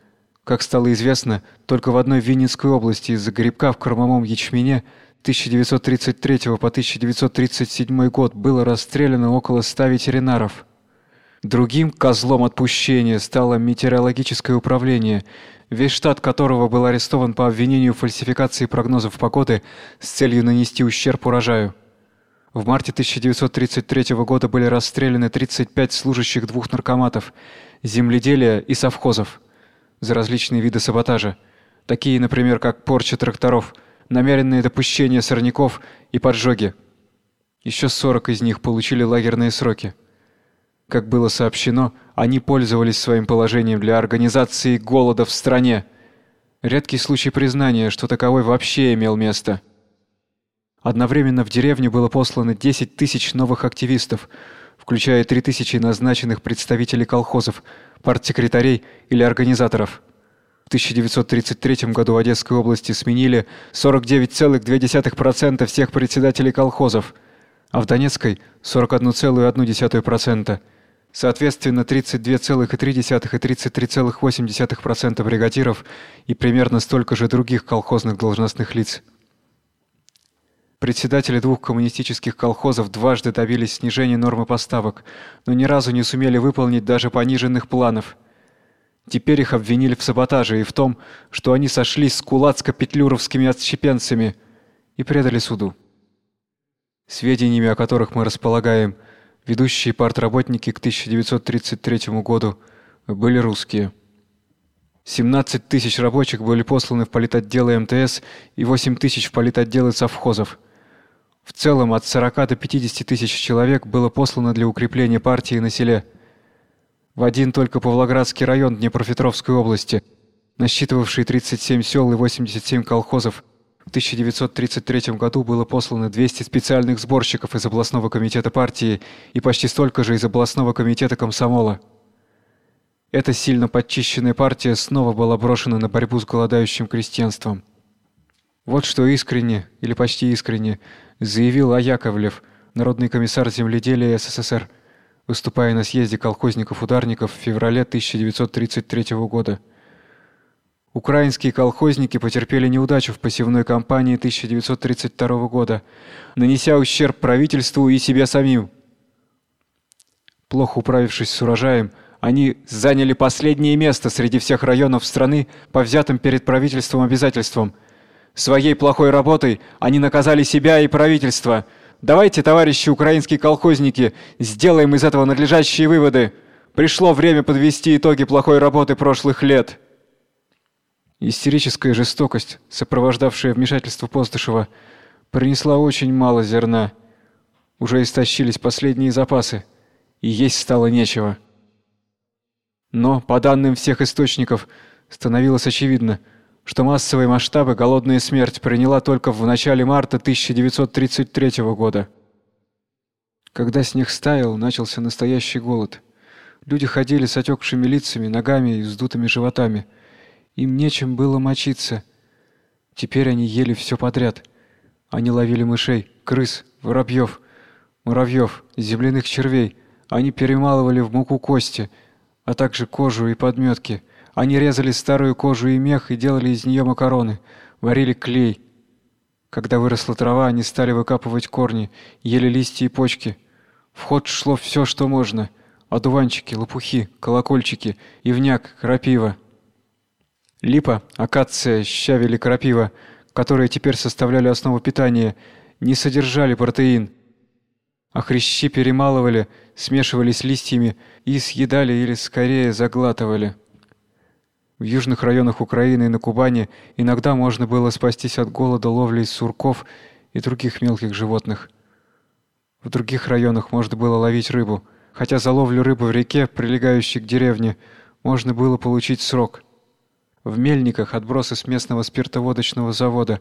как стало известно, только в одной Винницкой области из-за грибка в кормовом ячмене 1933 по 1937 год было расстреляно около 100 ветеринаров. Другим козлом отпущения стало метеорологическое управление, весь штат которого был арестован по обвинению в фальсификации прогнозов погоды с целью нанести ущерб урожаю. В марте 1933 года были расстреляны 35 служащих двух наркоматов земледелия и совхозов за различные виды саботажа, такие, например, как порча тракторов, намеренное допущение сорняков и поджоги. Еще 40 из них получили лагерные сроки. Как было сообщено, они пользовались своим положением для организации голода в стране. Редкий случай признания, что таковой вообще имел место. Одновременно в деревню было послано 10 тысяч новых активистов, включая 3 тысячи назначенных представителей колхозов, партсекретарей или организаторов. В 1933 году в Одесской области сменили 49,2% всех председателей колхозов, а в Донецкой 41,1%. Соответственно, 32,3 и 33,8% бригадиров и примерно столько же других колхозных должностных лиц. Председатели двух коммунистических колхозов дважды добились снижения нормы поставок, но ни разу не сумели выполнить даже пониженных планов. Теперь их обвинили в саботаже и в том, что они сошлись с кулацко-петлюровскими отщепенцами и предали суду. Сведениями, о которых мы располагаем, ведущие партработники к 1933 году были русские. 17 тысяч рабочих были посланы в политотделы МТС и 8 тысяч в политотделы совхозов. В целом от 40 до 50 тысяч человек было послано для укрепления партии на селе. В один только Павлоградский район Днепропетровской области, насчитывавший 37 сел и 87 колхозов, в 1933 году было послано 200 специальных сборщиков из областного комитета партии и почти столько же из областного комитета комсомола. Эта сильно подчищенная партия снова была брошена на борьбу с голодающим крестьянством. Вот что искренне или почти искренне заявил Аяковлев, народный комиссар земледелия СССР, выступая на съезде колхозников-ударников в феврале 1933 года. Украинские колхозники потерпели неудачу в посевной кампании 1932 года, нанеся ущерб правительству и себе самим. Плохо управившись с урожаем, они заняли последнее место среди всех районов страны по взятым перед правительством обязательствам – Своей плохой работой они наказали себя и правительство. Давайте, товарищи украинские колхозники, сделаем из этого надлежащие выводы. Пришло время подвести итоги плохой работы прошлых лет. Истерическая жестокость, сопровождавшая вмешательство Постышева, принесла очень мало зерна. Уже истощились последние запасы, и есть стало нечего. Но, по данным всех источников, становилось очевидно – что массовые масштабы голодная смерть приняла только в начале марта 1933 года. Когда снег стаял, начался настоящий голод. Люди ходили с отекшими лицами, ногами и вздутыми животами. Им нечем было мочиться. Теперь они ели все подряд. Они ловили мышей, крыс, воробьев, муравьев, земляных червей. Они перемалывали в муку кости, а также кожу и подметки – они резали старую кожу и мех и делали из нее макароны, варили клей. Когда выросла трава, они стали выкапывать корни, ели листья и почки. В ход шло все, что можно: одуванчики, лопухи, колокольчики, ивняк, крапива. Липа, акация, щавель и крапива, которые теперь составляли основу питания, не содержали протеин. А хрящи перемалывали, смешивали с листьями и съедали или скорее заглатывали. В южных районах Украины и на Кубани иногда можно было спастись от голода ловлей сурков и других мелких животных. В других районах можно было ловить рыбу, хотя за ловлю рыбы в реке, прилегающей к деревне, можно было получить срок. В мельниках отбросы с местного спиртоводочного завода,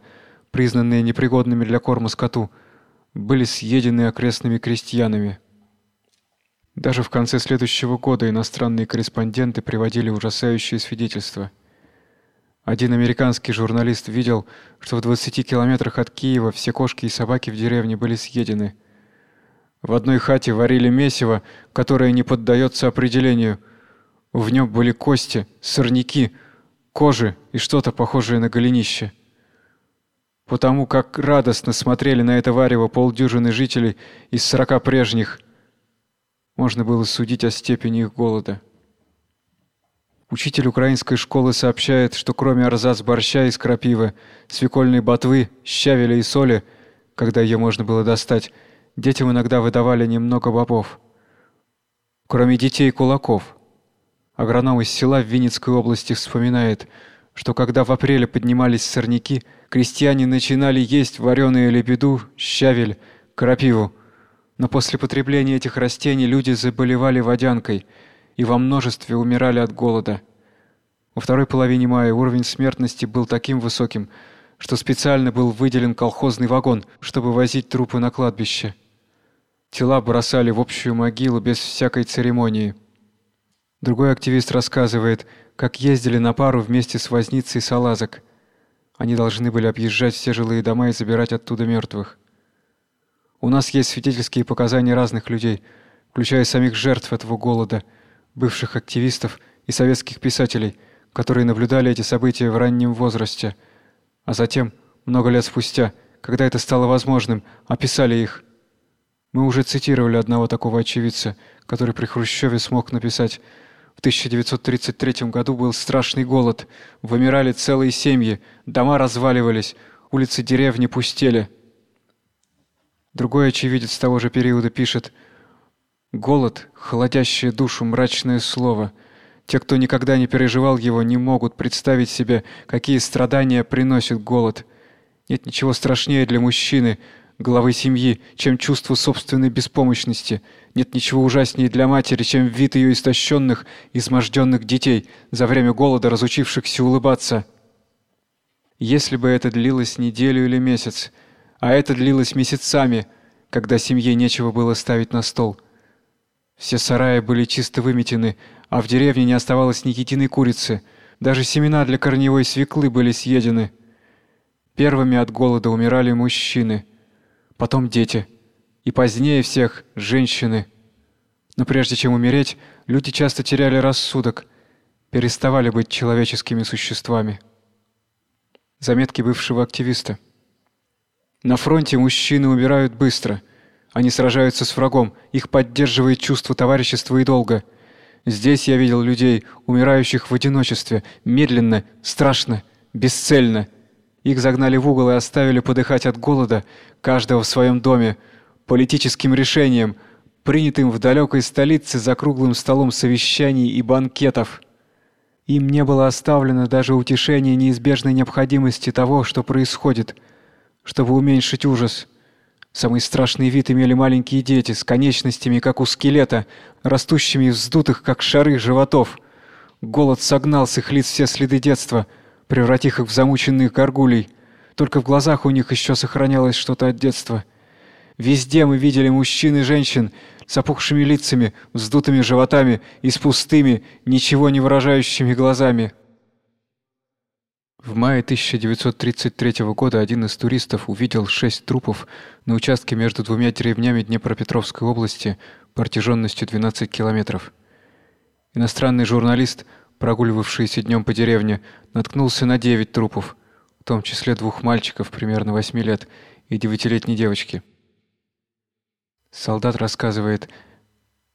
признанные непригодными для корма скоту, были съедены окрестными крестьянами. Даже в конце следующего года иностранные корреспонденты приводили ужасающие свидетельства. Один американский журналист видел, что в 20 километрах от Киева все кошки и собаки в деревне были съедены. В одной хате варили месиво, которое не поддается определению. В нем были кости, сорняки, кожи и что-то похожее на голенище. Потому как радостно смотрели на это варево полдюжины жителей из сорока прежних, можно было судить о степени их голода. Учитель украинской школы сообщает, что кроме арзац борща из крапивы, свекольной ботвы, щавеля и соли, когда ее можно было достать, детям иногда выдавали немного бобов. Кроме детей кулаков, Агроном из села в Винницкой области вспоминает, что когда в апреле поднимались сорняки, крестьяне начинали есть вареную лебеду, щавель, крапиву. Но после потребления этих растений люди заболевали водянкой и во множестве умирали от голода. Во второй половине мая уровень смертности был таким высоким, что специально был выделен колхозный вагон, чтобы возить трупы на кладбище. Тела бросали в общую могилу без всякой церемонии. Другой активист рассказывает, как ездили на пару вместе с возницей салазок. Они должны были объезжать все жилые дома и забирать оттуда мертвых. У нас есть свидетельские показания разных людей, включая самих жертв этого голода, бывших активистов и советских писателей, которые наблюдали эти события в раннем возрасте, а затем, много лет спустя, когда это стало возможным, описали их. Мы уже цитировали одного такого очевидца, который при Хрущеве смог написать в 1933 году был страшный голод, вымирали целые семьи, дома разваливались, улицы деревни пустели. Другой очевидец того же периода пишет: Голод, холодящее душу мрачное слово. Те, кто никогда не переживал его, не могут представить себе, какие страдания приносит голод. Нет ничего страшнее для мужчины, главы семьи, чем чувство собственной беспомощности. Нет ничего ужаснее для матери, чем вид ее истощенных, изможденных детей, за время голода разучившихся улыбаться. Если бы это длилось неделю или месяц, а это длилось месяцами, когда семье нечего было ставить на стол. Все сараи были чисто выметены, а в деревне не оставалось ни единой курицы. Даже семена для корневой свеклы были съедены. Первыми от голода умирали мужчины – потом дети, и позднее всех женщины. Но прежде чем умереть, люди часто теряли рассудок, переставали быть человеческими существами. Заметки бывшего активиста. На фронте мужчины умирают быстро. Они сражаются с врагом, их поддерживает чувство товарищества и долга. Здесь я видел людей, умирающих в одиночестве, медленно, страшно, бесцельно, их загнали в угол и оставили подыхать от голода, каждого в своем доме, политическим решением, принятым в далекой столице за круглым столом совещаний и банкетов. Им не было оставлено даже утешение неизбежной необходимости того, что происходит, чтобы уменьшить ужас. Самый страшный вид имели маленькие дети с конечностями, как у скелета, растущими вздутых, как шары животов. Голод согнал с их лиц все следы детства — превратив их в замученных горгулей. Только в глазах у них еще сохранялось что-то от детства. Везде мы видели мужчин и женщин с опухшими лицами, вздутыми животами и с пустыми, ничего не выражающими глазами. В мае 1933 года один из туристов увидел шесть трупов на участке между двумя деревнями Днепропетровской области протяженностью 12 километров. Иностранный журналист прогуливавшийся днем по деревне, наткнулся на девять трупов, в том числе двух мальчиков примерно восьми лет и девятилетней девочки. Солдат рассказывает,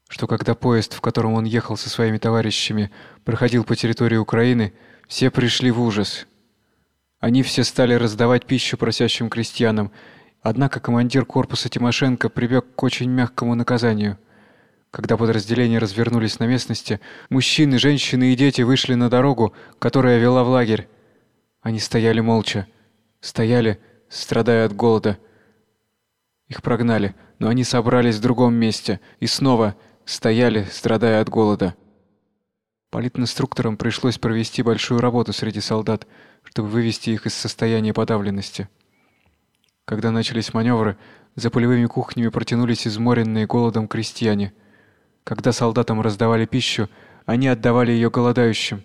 что когда поезд, в котором он ехал со своими товарищами, проходил по территории Украины, все пришли в ужас. Они все стали раздавать пищу просящим крестьянам, однако командир корпуса Тимошенко прибег к очень мягкому наказанию – когда подразделения развернулись на местности, мужчины, женщины и дети вышли на дорогу, которая вела в лагерь. Они стояли молча, стояли, страдая от голода. Их прогнали, но они собрались в другом месте, и снова, стояли, страдая от голода. Политинструкторам пришлось провести большую работу среди солдат, чтобы вывести их из состояния подавленности. Когда начались маневры, за полевыми кухнями протянулись изморенные голодом крестьяне. Когда солдатам раздавали пищу, они отдавали ее голодающим.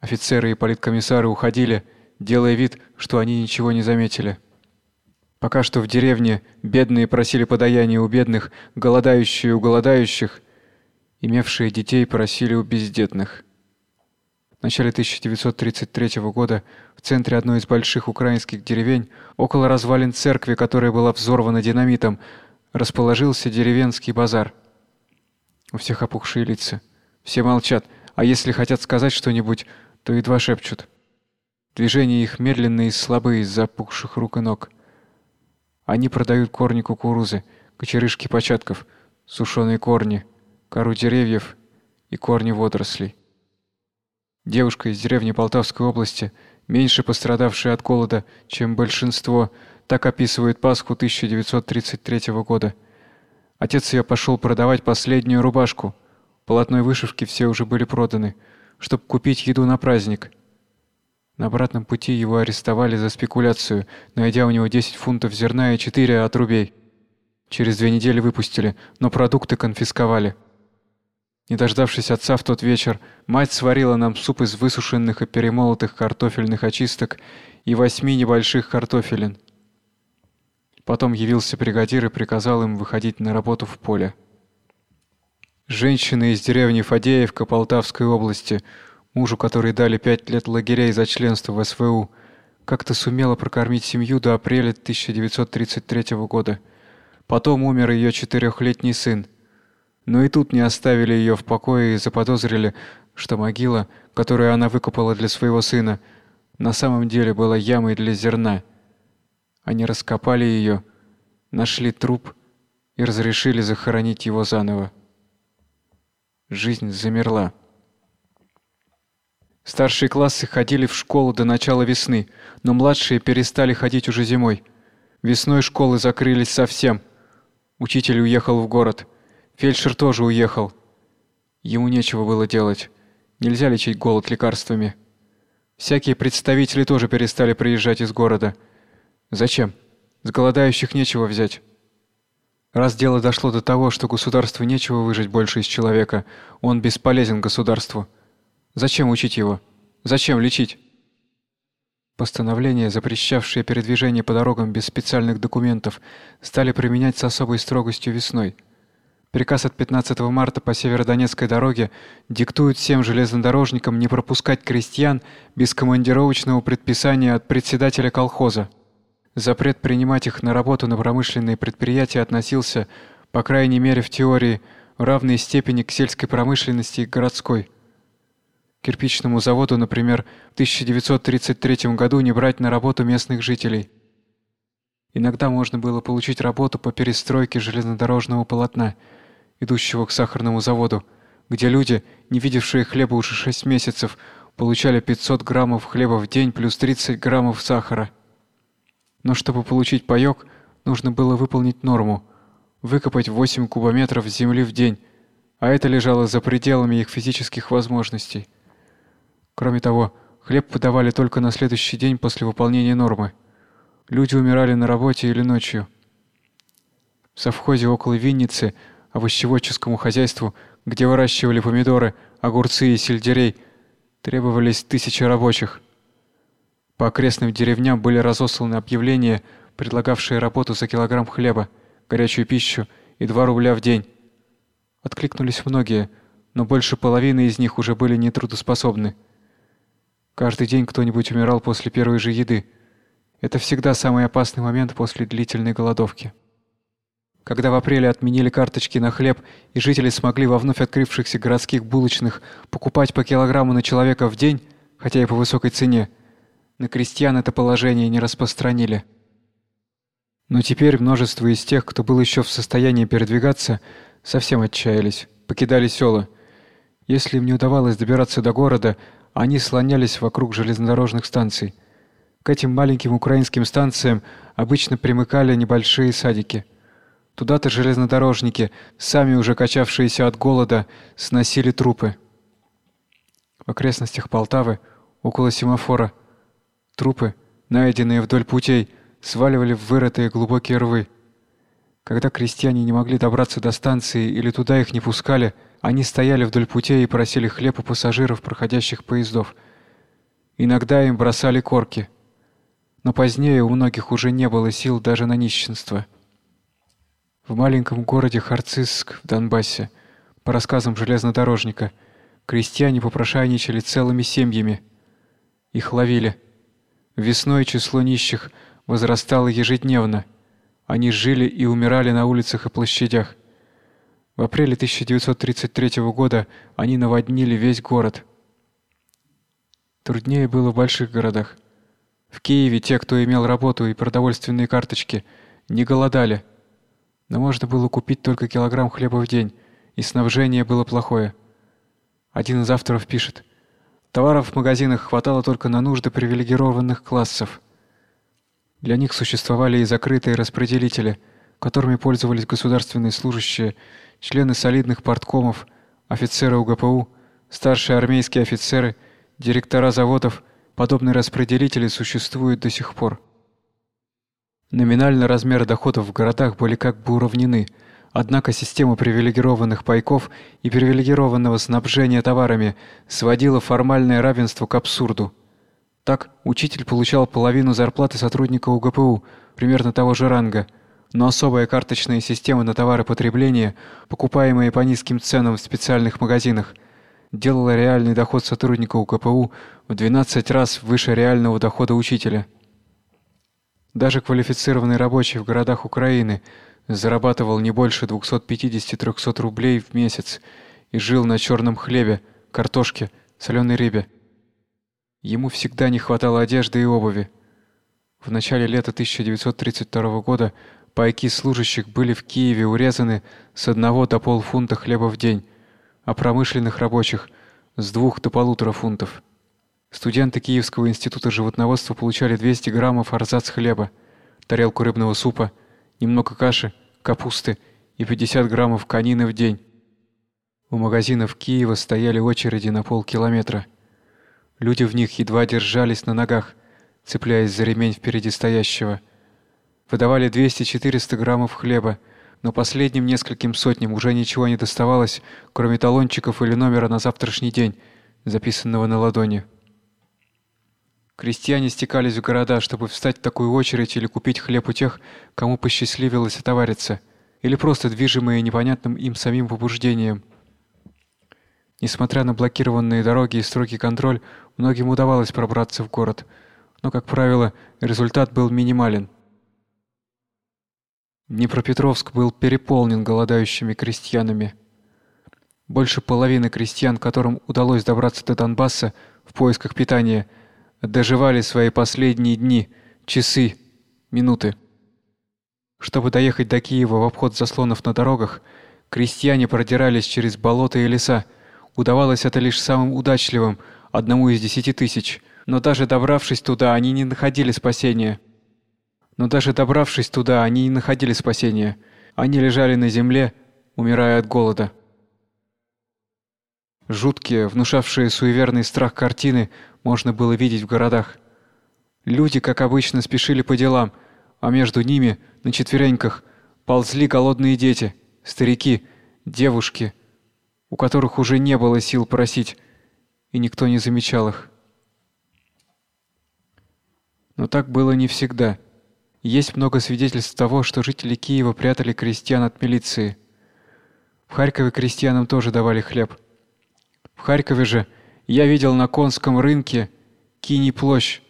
Офицеры и политкомиссары уходили, делая вид, что они ничего не заметили. Пока что в деревне бедные просили подаяния у бедных, голодающие у голодающих, имевшие детей просили у бездетных. Начале 1933 года в центре одной из больших украинских деревень, около развалин церкви, которая была взорвана динамитом, расположился деревенский базар. У всех опухшие лица. Все молчат, а если хотят сказать что-нибудь, то едва шепчут. Движения их медленные и слабые из-за опухших рук и ног. Они продают корни кукурузы, кочерышки початков, сушеные корни, кору деревьев и корни водорослей. Девушка из деревни Полтавской области, меньше пострадавшая от голода, чем большинство, так описывает Пасху 1933 года. Отец ее пошел продавать последнюю рубашку. Полотной вышивки все уже были проданы, чтобы купить еду на праздник. На обратном пути его арестовали за спекуляцию, найдя у него 10 фунтов зерна и 4 отрубей. Через две недели выпустили, но продукты конфисковали. Не дождавшись отца в тот вечер, мать сварила нам суп из высушенных и перемолотых картофельных очисток и восьми небольших картофелин. Потом явился бригадир и приказал им выходить на работу в поле. Женщина из деревни Фадеевка Полтавской области, мужу которой дали пять лет лагерей за членство в СВУ, как-то сумела прокормить семью до апреля 1933 года. Потом умер ее четырехлетний сын. Но и тут не оставили ее в покое и заподозрили, что могила, которую она выкопала для своего сына, на самом деле была ямой для зерна. Они раскопали ее, нашли труп и разрешили захоронить его заново. Жизнь замерла. Старшие классы ходили в школу до начала весны, но младшие перестали ходить уже зимой. Весной школы закрылись совсем. Учитель уехал в город. Фельдшер тоже уехал. Ему нечего было делать. Нельзя лечить голод лекарствами. Всякие представители тоже перестали приезжать из города. Зачем? С голодающих нечего взять. Раз дело дошло до того, что государству нечего выжить больше из человека, он бесполезен государству. Зачем учить его? Зачем лечить? Постановления, запрещавшие передвижение по дорогам без специальных документов, стали применять с особой строгостью весной. Приказ от 15 марта по Северодонецкой дороге диктует всем железнодорожникам не пропускать крестьян без командировочного предписания от председателя колхоза. Запрет принимать их на работу на промышленные предприятия относился, по крайней мере в теории, в равной степени к сельской промышленности и городской. Кирпичному заводу, например, в 1933 году не брать на работу местных жителей. Иногда можно было получить работу по перестройке железнодорожного полотна – идущего к сахарному заводу, где люди, не видевшие хлеба уже шесть месяцев, получали 500 граммов хлеба в день плюс 30 граммов сахара. Но чтобы получить паёк, нужно было выполнить норму – выкопать 8 кубометров земли в день, а это лежало за пределами их физических возможностей. Кроме того, хлеб подавали только на следующий день после выполнения нормы. Люди умирали на работе или ночью. В совхозе около Винницы – овощеводческому хозяйству, где выращивали помидоры, огурцы и сельдерей, требовались тысячи рабочих. По окрестным деревням были разосланы объявления, предлагавшие работу за килограмм хлеба, горячую пищу и 2 рубля в день. Откликнулись многие, но больше половины из них уже были нетрудоспособны. Каждый день кто-нибудь умирал после первой же еды. Это всегда самый опасный момент после длительной голодовки. Когда в апреле отменили карточки на хлеб, и жители смогли во вновь открывшихся городских булочных покупать по килограмму на человека в день, хотя и по высокой цене, на крестьян это положение не распространили. Но теперь множество из тех, кто был еще в состоянии передвигаться, совсем отчаялись, покидали села. Если им не удавалось добираться до города, они слонялись вокруг железнодорожных станций. К этим маленьким украинским станциям обычно примыкали небольшие садики – Туда-то железнодорожники, сами уже качавшиеся от голода, сносили трупы. В окрестностях Полтавы, около семафора, трупы, найденные вдоль путей, сваливали в вырытые глубокие рвы. Когда крестьяне не могли добраться до станции или туда их не пускали, они стояли вдоль путей и просили хлеб у пассажиров проходящих поездов. Иногда им бросали корки. Но позднее у многих уже не было сил даже на нищенство. В маленьком городе Харциск в Донбассе, по рассказам железнодорожника, крестьяне попрошайничали целыми семьями. Их ловили. Весной число нищих возрастало ежедневно. Они жили и умирали на улицах и площадях. В апреле 1933 года они наводнили весь город. Труднее было в больших городах. В Киеве те, кто имел работу и продовольственные карточки, не голодали. Но можно было купить только килограмм хлеба в день, и снабжение было плохое. Один из авторов пишет: Товаров в магазинах хватало только на нужды привилегированных классов. Для них существовали и закрытые распределители, которыми пользовались государственные служащие, члены солидных порткомов, офицеры УГПУ, старшие армейские офицеры, директора заводов. Подобные распределители существуют до сих пор. Номинально размеры доходов в городах были как бы уравнены, однако система привилегированных пайков и привилегированного снабжения товарами сводила формальное равенство к абсурду. Так, учитель получал половину зарплаты сотрудника УГПУ, примерно того же ранга, но особая карточная система на товары потребления, покупаемые по низким ценам в специальных магазинах, делала реальный доход сотрудника УГПУ в 12 раз выше реального дохода учителя. Даже квалифицированный рабочий в городах Украины зарабатывал не больше 250-300 рублей в месяц и жил на черном хлебе, картошке, соленой рыбе. Ему всегда не хватало одежды и обуви. В начале лета 1932 года пайки служащих были в Киеве урезаны с одного до полфунта хлеба в день, а промышленных рабочих с двух до полутора фунтов. Студенты Киевского института животноводства получали 200 граммов арзац хлеба, тарелку рыбного супа, немного каши, капусты и 50 граммов конины в день. У магазинов Киева стояли очереди на полкилометра. Люди в них едва держались на ногах, цепляясь за ремень впереди стоящего. Выдавали 200-400 граммов хлеба, но последним нескольким сотням уже ничего не доставалось, кроме талончиков или номера на завтрашний день, записанного на ладони. Крестьяне стекались в города, чтобы встать в такую очередь или купить хлеб у тех, кому посчастливилось отовариться, или просто движимые непонятным им самим побуждением. Несмотря на блокированные дороги и строгий контроль, многим удавалось пробраться в город, но, как правило, результат был минимален. Днепропетровск был переполнен голодающими крестьянами. Больше половины крестьян, которым удалось добраться до Донбасса в поисках питания, доживали свои последние дни, часы, минуты. Чтобы доехать до Киева в обход заслонов на дорогах, крестьяне продирались через болота и леса. Удавалось это лишь самым удачливым, одному из десяти тысяч. Но даже добравшись туда, они не находили спасения. Но даже добравшись туда, они не находили спасения. Они лежали на земле, умирая от голода. Жуткие, внушавшие суеверный страх картины можно было видеть в городах. Люди, как обычно, спешили по делам, а между ними, на четвереньках, ползли голодные дети, старики, девушки, у которых уже не было сил просить, и никто не замечал их. Но так было не всегда. Есть много свидетельств того, что жители Киева прятали крестьян от милиции. В Харькове крестьянам тоже давали хлеб. В Харькове же я видел на конском рынке Кини площадь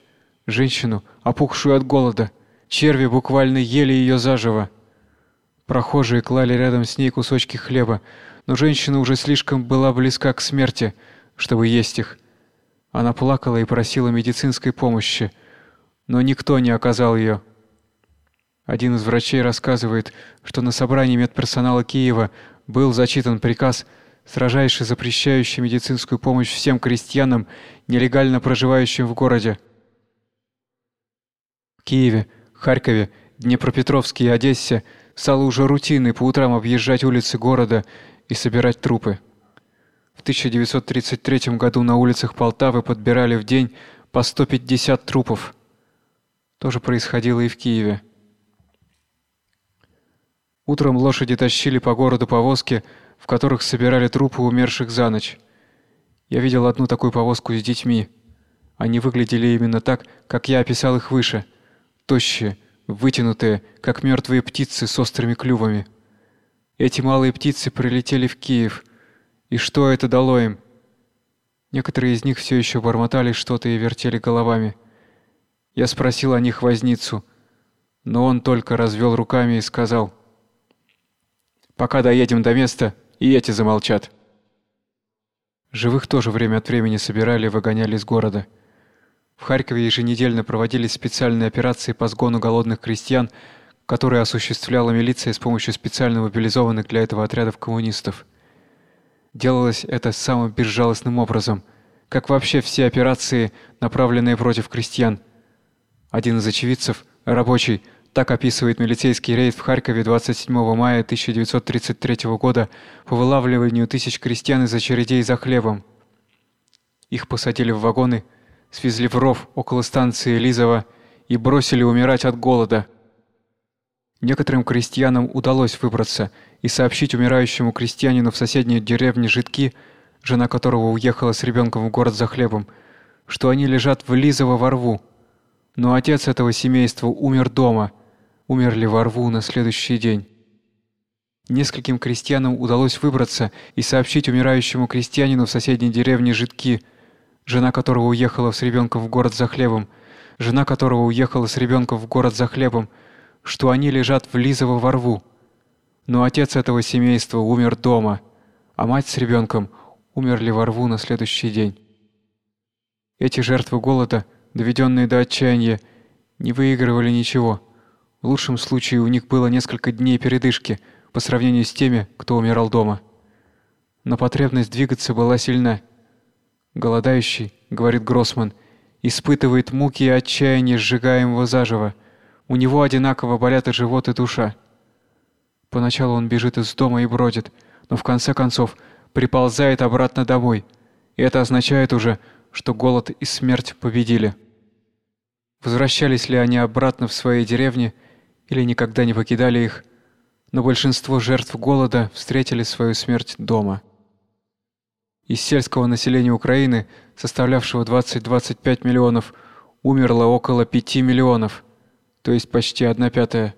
женщину, опухшую от голода. Черви буквально ели ее заживо. Прохожие клали рядом с ней кусочки хлеба, но женщина уже слишком была близка к смерти, чтобы есть их. Она плакала и просила медицинской помощи, но никто не оказал ее. Один из врачей рассказывает, что на собрании медперсонала Киева был зачитан приказ строжайше запрещающий медицинскую помощь всем крестьянам, нелегально проживающим в городе. В Киеве, Харькове, Днепропетровске и Одессе стало уже рутиной по утрам объезжать улицы города и собирать трупы. В 1933 году на улицах Полтавы подбирали в день по 150 трупов. То же происходило и в Киеве. Утром лошади тащили по городу повозки, в которых собирали трупы умерших за ночь. Я видел одну такую повозку с детьми. Они выглядели именно так, как я описал их выше. Тощие, вытянутые, как мертвые птицы с острыми клювами. Эти малые птицы прилетели в Киев. И что это дало им? Некоторые из них все еще бормотали что-то и вертели головами. Я спросил о них возницу, но он только развел руками и сказал: "Пока доедем до места, и эти замолчат". Живых тоже время от времени собирали и выгоняли из города. В Харькове еженедельно проводились специальные операции по сгону голодных крестьян, которые осуществляла милиция с помощью специально мобилизованных для этого отрядов коммунистов. Делалось это самым безжалостным образом, как вообще все операции, направленные против крестьян. Один из очевидцев, рабочий, так описывает милицейский рейд в Харькове 27 мая 1933 года по вылавливанию тысяч крестьян из очередей за хлебом. Их посадили в вагоны, свезли в ров около станции Лизово и бросили умирать от голода. Некоторым крестьянам удалось выбраться и сообщить умирающему крестьянину в соседней деревне Житки, жена которого уехала с ребенком в город за хлебом, что они лежат в Лизово во рву. Но отец этого семейства умер дома – умерли во рву на следующий день. Нескольким крестьянам удалось выбраться и сообщить умирающему крестьянину в соседней деревне Житки, жена которого уехала с ребенком в город за хлебом, жена которого уехала с ребенком в город за хлебом, что они лежат в Лизово во рву. Но отец этого семейства умер дома, а мать с ребенком умерли во рву на следующий день. Эти жертвы голода, доведенные до отчаяния, не выигрывали ничего. В лучшем случае у них было несколько дней передышки по сравнению с теми, кто умирал дома. Но потребность двигаться была сильна. Голодающий, говорит Гроссман, испытывает муки и отчаяние сжигаемого заживо. У него одинаково болят и живот, и душа. Поначалу он бежит из дома и бродит, но в конце концов приползает обратно домой. И это означает уже, что голод и смерть победили. Возвращались ли они обратно в свои деревни – или никогда не покидали их, но большинство жертв голода встретили свою смерть дома. Из сельского населения Украины, составлявшего 20-25 миллионов, умерло около 5 миллионов, то есть почти 1 пятая.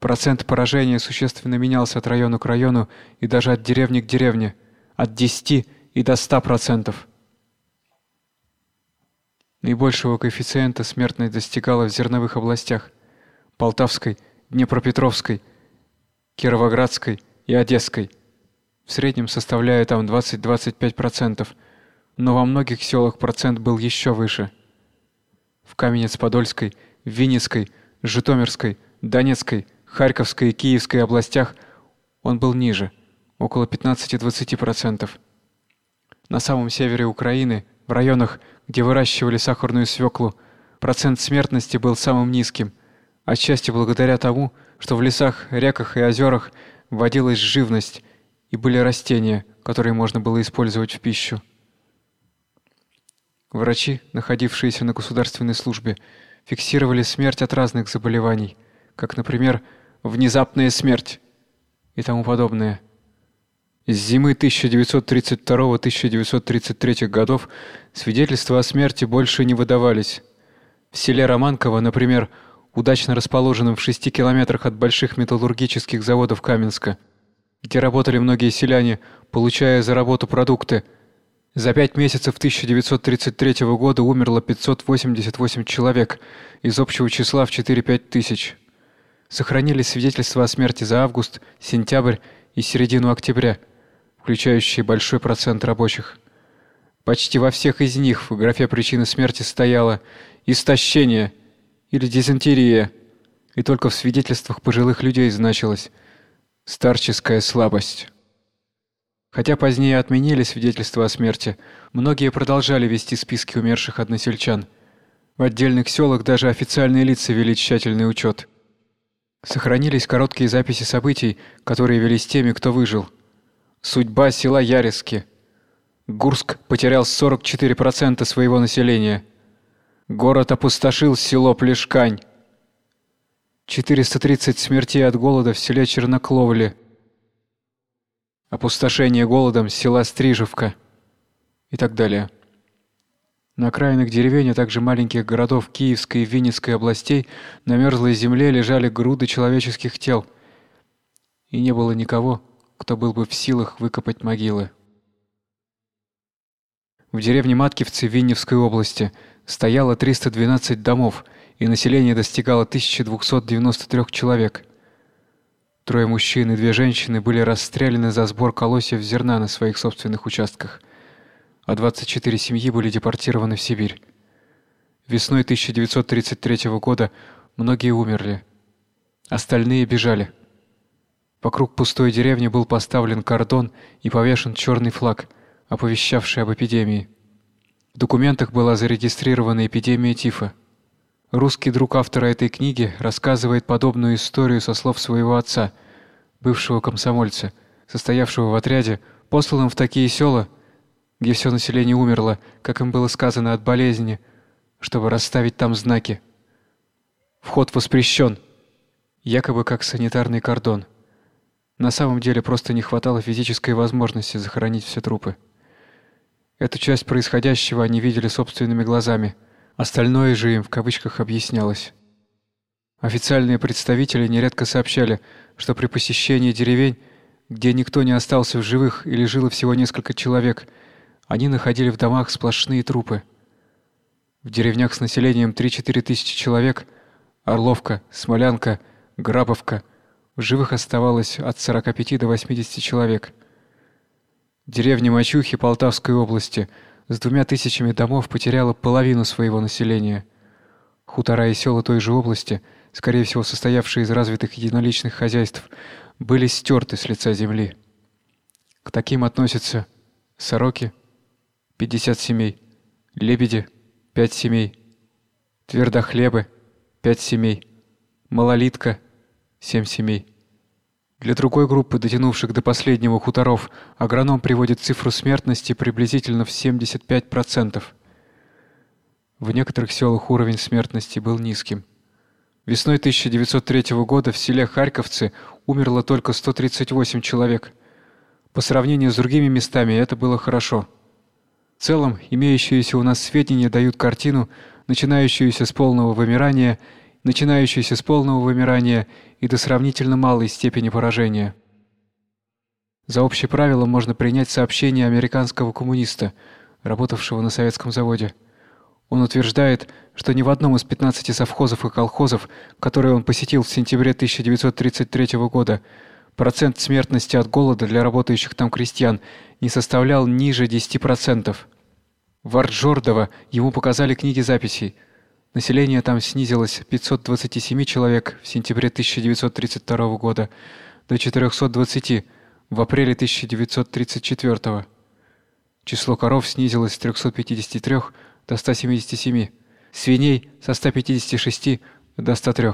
Процент поражения существенно менялся от района к району и даже от деревни к деревне, от 10 и до 100%. Наибольшего коэффициента смертность достигала в зерновых областях. Полтавской, Днепропетровской, Кировоградской и Одесской. В среднем составляя там 20-25%, но во многих селах процент был еще выше. В Каменец-Подольской, Винницкой, Житомирской, Донецкой, Харьковской и Киевской областях он был ниже, около 15-20%. На самом севере Украины, в районах, где выращивали сахарную свеклу, процент смертности был самым низким отчасти благодаря тому, что в лесах, реках и озерах водилась живность и были растения, которые можно было использовать в пищу. Врачи, находившиеся на государственной службе, фиксировали смерть от разных заболеваний, как, например, внезапная смерть и тому подобное. С зимы 1932-1933 годов свидетельства о смерти больше не выдавались. В селе Романково, например, удачно расположенном в шести километрах от больших металлургических заводов Каменска, где работали многие селяне, получая за работу продукты. За пять месяцев 1933 года умерло 588 человек из общего числа в 4-5 тысяч. Сохранились свидетельства о смерти за август, сентябрь и середину октября, включающие большой процент рабочих. Почти во всех из них в графе причины смерти стояло истощение – или дизентерия, и только в свидетельствах пожилых людей значилось старческая слабость. Хотя позднее отменили свидетельства о смерти, многие продолжали вести списки умерших односельчан. В отдельных селах даже официальные лица вели тщательный учет. Сохранились короткие записи событий, которые велись теми, кто выжил. Судьба села Яриски. Гурск потерял 44% своего населения. Город опустошил село Плешкань. 430 смертей от голода в селе Чернокловле. Опустошение голодом села Стрижевка и так далее. На окраинах деревень, а также маленьких городов Киевской и Винницкой областей на мерзлой земле лежали груды человеческих тел, и не было никого, кто был бы в силах выкопать могилы. В деревне Маткивцы Винневской области стояло 312 домов, и население достигало 1293 человек. Трое мужчин и две женщины были расстреляны за сбор колосьев зерна на своих собственных участках а 24 семьи были депортированы в Сибирь. Весной 1933 года многие умерли. Остальные бежали. Вокруг пустой деревни был поставлен кордон и повешен черный флаг, оповещавший об эпидемии. В документах была зарегистрирована эпидемия тифа. Русский друг автора этой книги рассказывает подобную историю со слов своего отца, бывшего комсомольца, состоявшего в отряде, посланном в такие села, где все население умерло, как им было сказано от болезни, чтобы расставить там знаки. Вход воспрещен, якобы как санитарный кордон. На самом деле просто не хватало физической возможности захоронить все трупы. Эту часть происходящего они видели собственными глазами, остальное же им в кавычках объяснялось. Официальные представители нередко сообщали, что при посещении деревень, где никто не остался в живых или жило всего несколько человек, они находили в домах сплошные трупы. В деревнях с населением 3-4 тысячи человек Орловка, Смолянка, Грабовка в живых оставалось от 45 до 80 человек. Деревня Мачухи Полтавской области с двумя тысячами домов потеряла половину своего населения. Хутора и села той же области, скорее всего состоявшие из развитых единоличных хозяйств, были стерты с лица земли. К таким относятся Сороки, 50 семей. Лебеди – 5 семей. Твердохлебы – 5 семей. Малолитка – 7 семей. Для другой группы, дотянувших до последнего хуторов, агроном приводит цифру смертности приблизительно в 75%. В некоторых селах уровень смертности был низким. Весной 1903 года в селе Харьковцы умерло только 138 человек. По сравнению с другими местами это было хорошо. В целом, имеющиеся у нас сведения дают картину, начинающуюся с полного вымирания, начинающуюся с полного вымирания и до сравнительно малой степени поражения. За общее правило можно принять сообщение американского коммуниста, работавшего на советском заводе. Он утверждает, что ни в одном из 15 совхозов и колхозов, которые он посетил в сентябре 1933 года, процент смертности от голода для работающих там крестьян не составлял ниже 10%. В Арджордово ему показали книги записей. Население там снизилось 527 человек в сентябре 1932 года до 420 в апреле 1934. Число коров снизилось с 353 до 177, свиней со 156 до 103.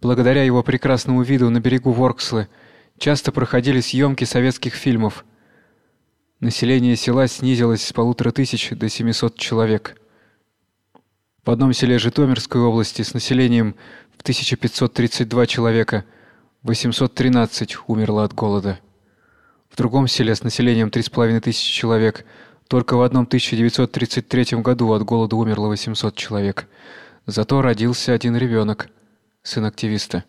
Благодаря его прекрасному виду на берегу Воркслы часто проходили съемки советских фильмов. Население села снизилось с полутора тысяч до 700 человек. В одном селе Житомирской области с населением в 1532 человека 813 умерло от голода. В другом селе с населением 3,5 тысячи человек только в одном 1933 году от голода умерло 800 человек. Зато родился один ребенок, сын активиста.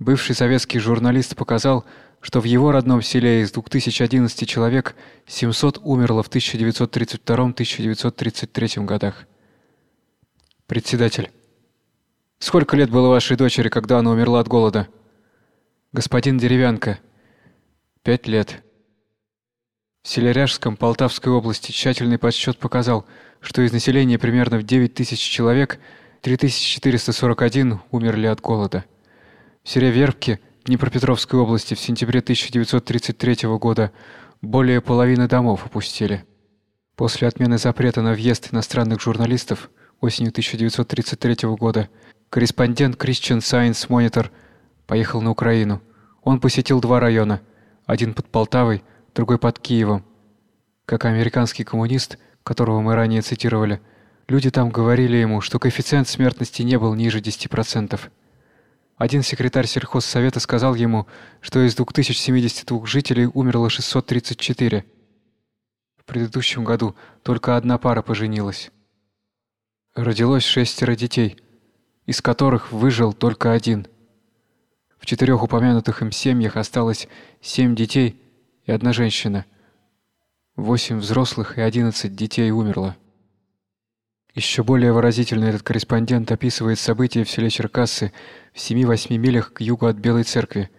Бывший советский журналист показал, что в его родном селе из 2011 человек 700 умерло в 1932-1933 годах. Председатель. Сколько лет было вашей дочери, когда она умерла от голода? Господин Деревянко. Пять лет. В селе Ряжском Полтавской области тщательный подсчет показал, что из населения примерно в 9 тысяч человек 3441 умерли от голода. В селе Вербки Днепропетровской области в сентябре 1933 года более половины домов опустили. После отмены запрета на въезд иностранных журналистов осенью 1933 года корреспондент Christian Science Monitor поехал на Украину. Он посетил два района, один под Полтавой, другой под Киевом. Как американский коммунист, которого мы ранее цитировали, люди там говорили ему, что коэффициент смертности не был ниже 10%. Один секретарь сельхозсовета сказал ему, что из 2072 жителей умерло 634. В предыдущем году только одна пара поженилась. Родилось шестеро детей, из которых выжил только один. В четырех упомянутых им семьях осталось семь детей и одна женщина. Восемь взрослых и одиннадцать детей умерло. Еще более выразительно этот корреспондент описывает события в селе Черкассы в 7-8 милях к югу от Белой церкви,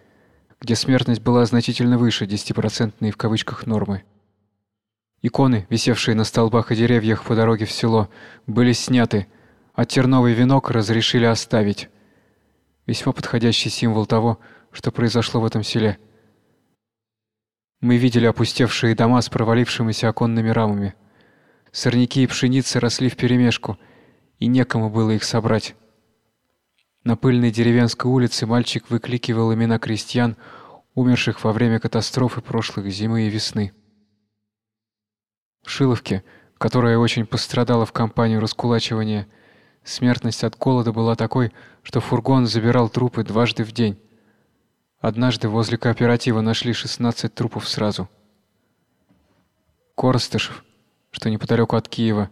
где смертность была значительно выше 10-процентной в кавычках нормы. Иконы, висевшие на столбах и деревьях по дороге в село, были сняты, а терновый венок разрешили оставить. Весьма подходящий символ того, что произошло в этом селе. Мы видели опустевшие дома с провалившимися оконными рамами. Сорняки и пшеница росли вперемешку, и некому было их собрать. На пыльной деревенской улице мальчик выкликивал имена крестьян, умерших во время катастрофы прошлых зимы и весны. Шиловке, которая очень пострадала в кампанию раскулачивания, смертность от голода была такой, что фургон забирал трупы дважды в день. Однажды возле кооператива нашли 16 трупов сразу. Коростышев, что неподалеку от Киева,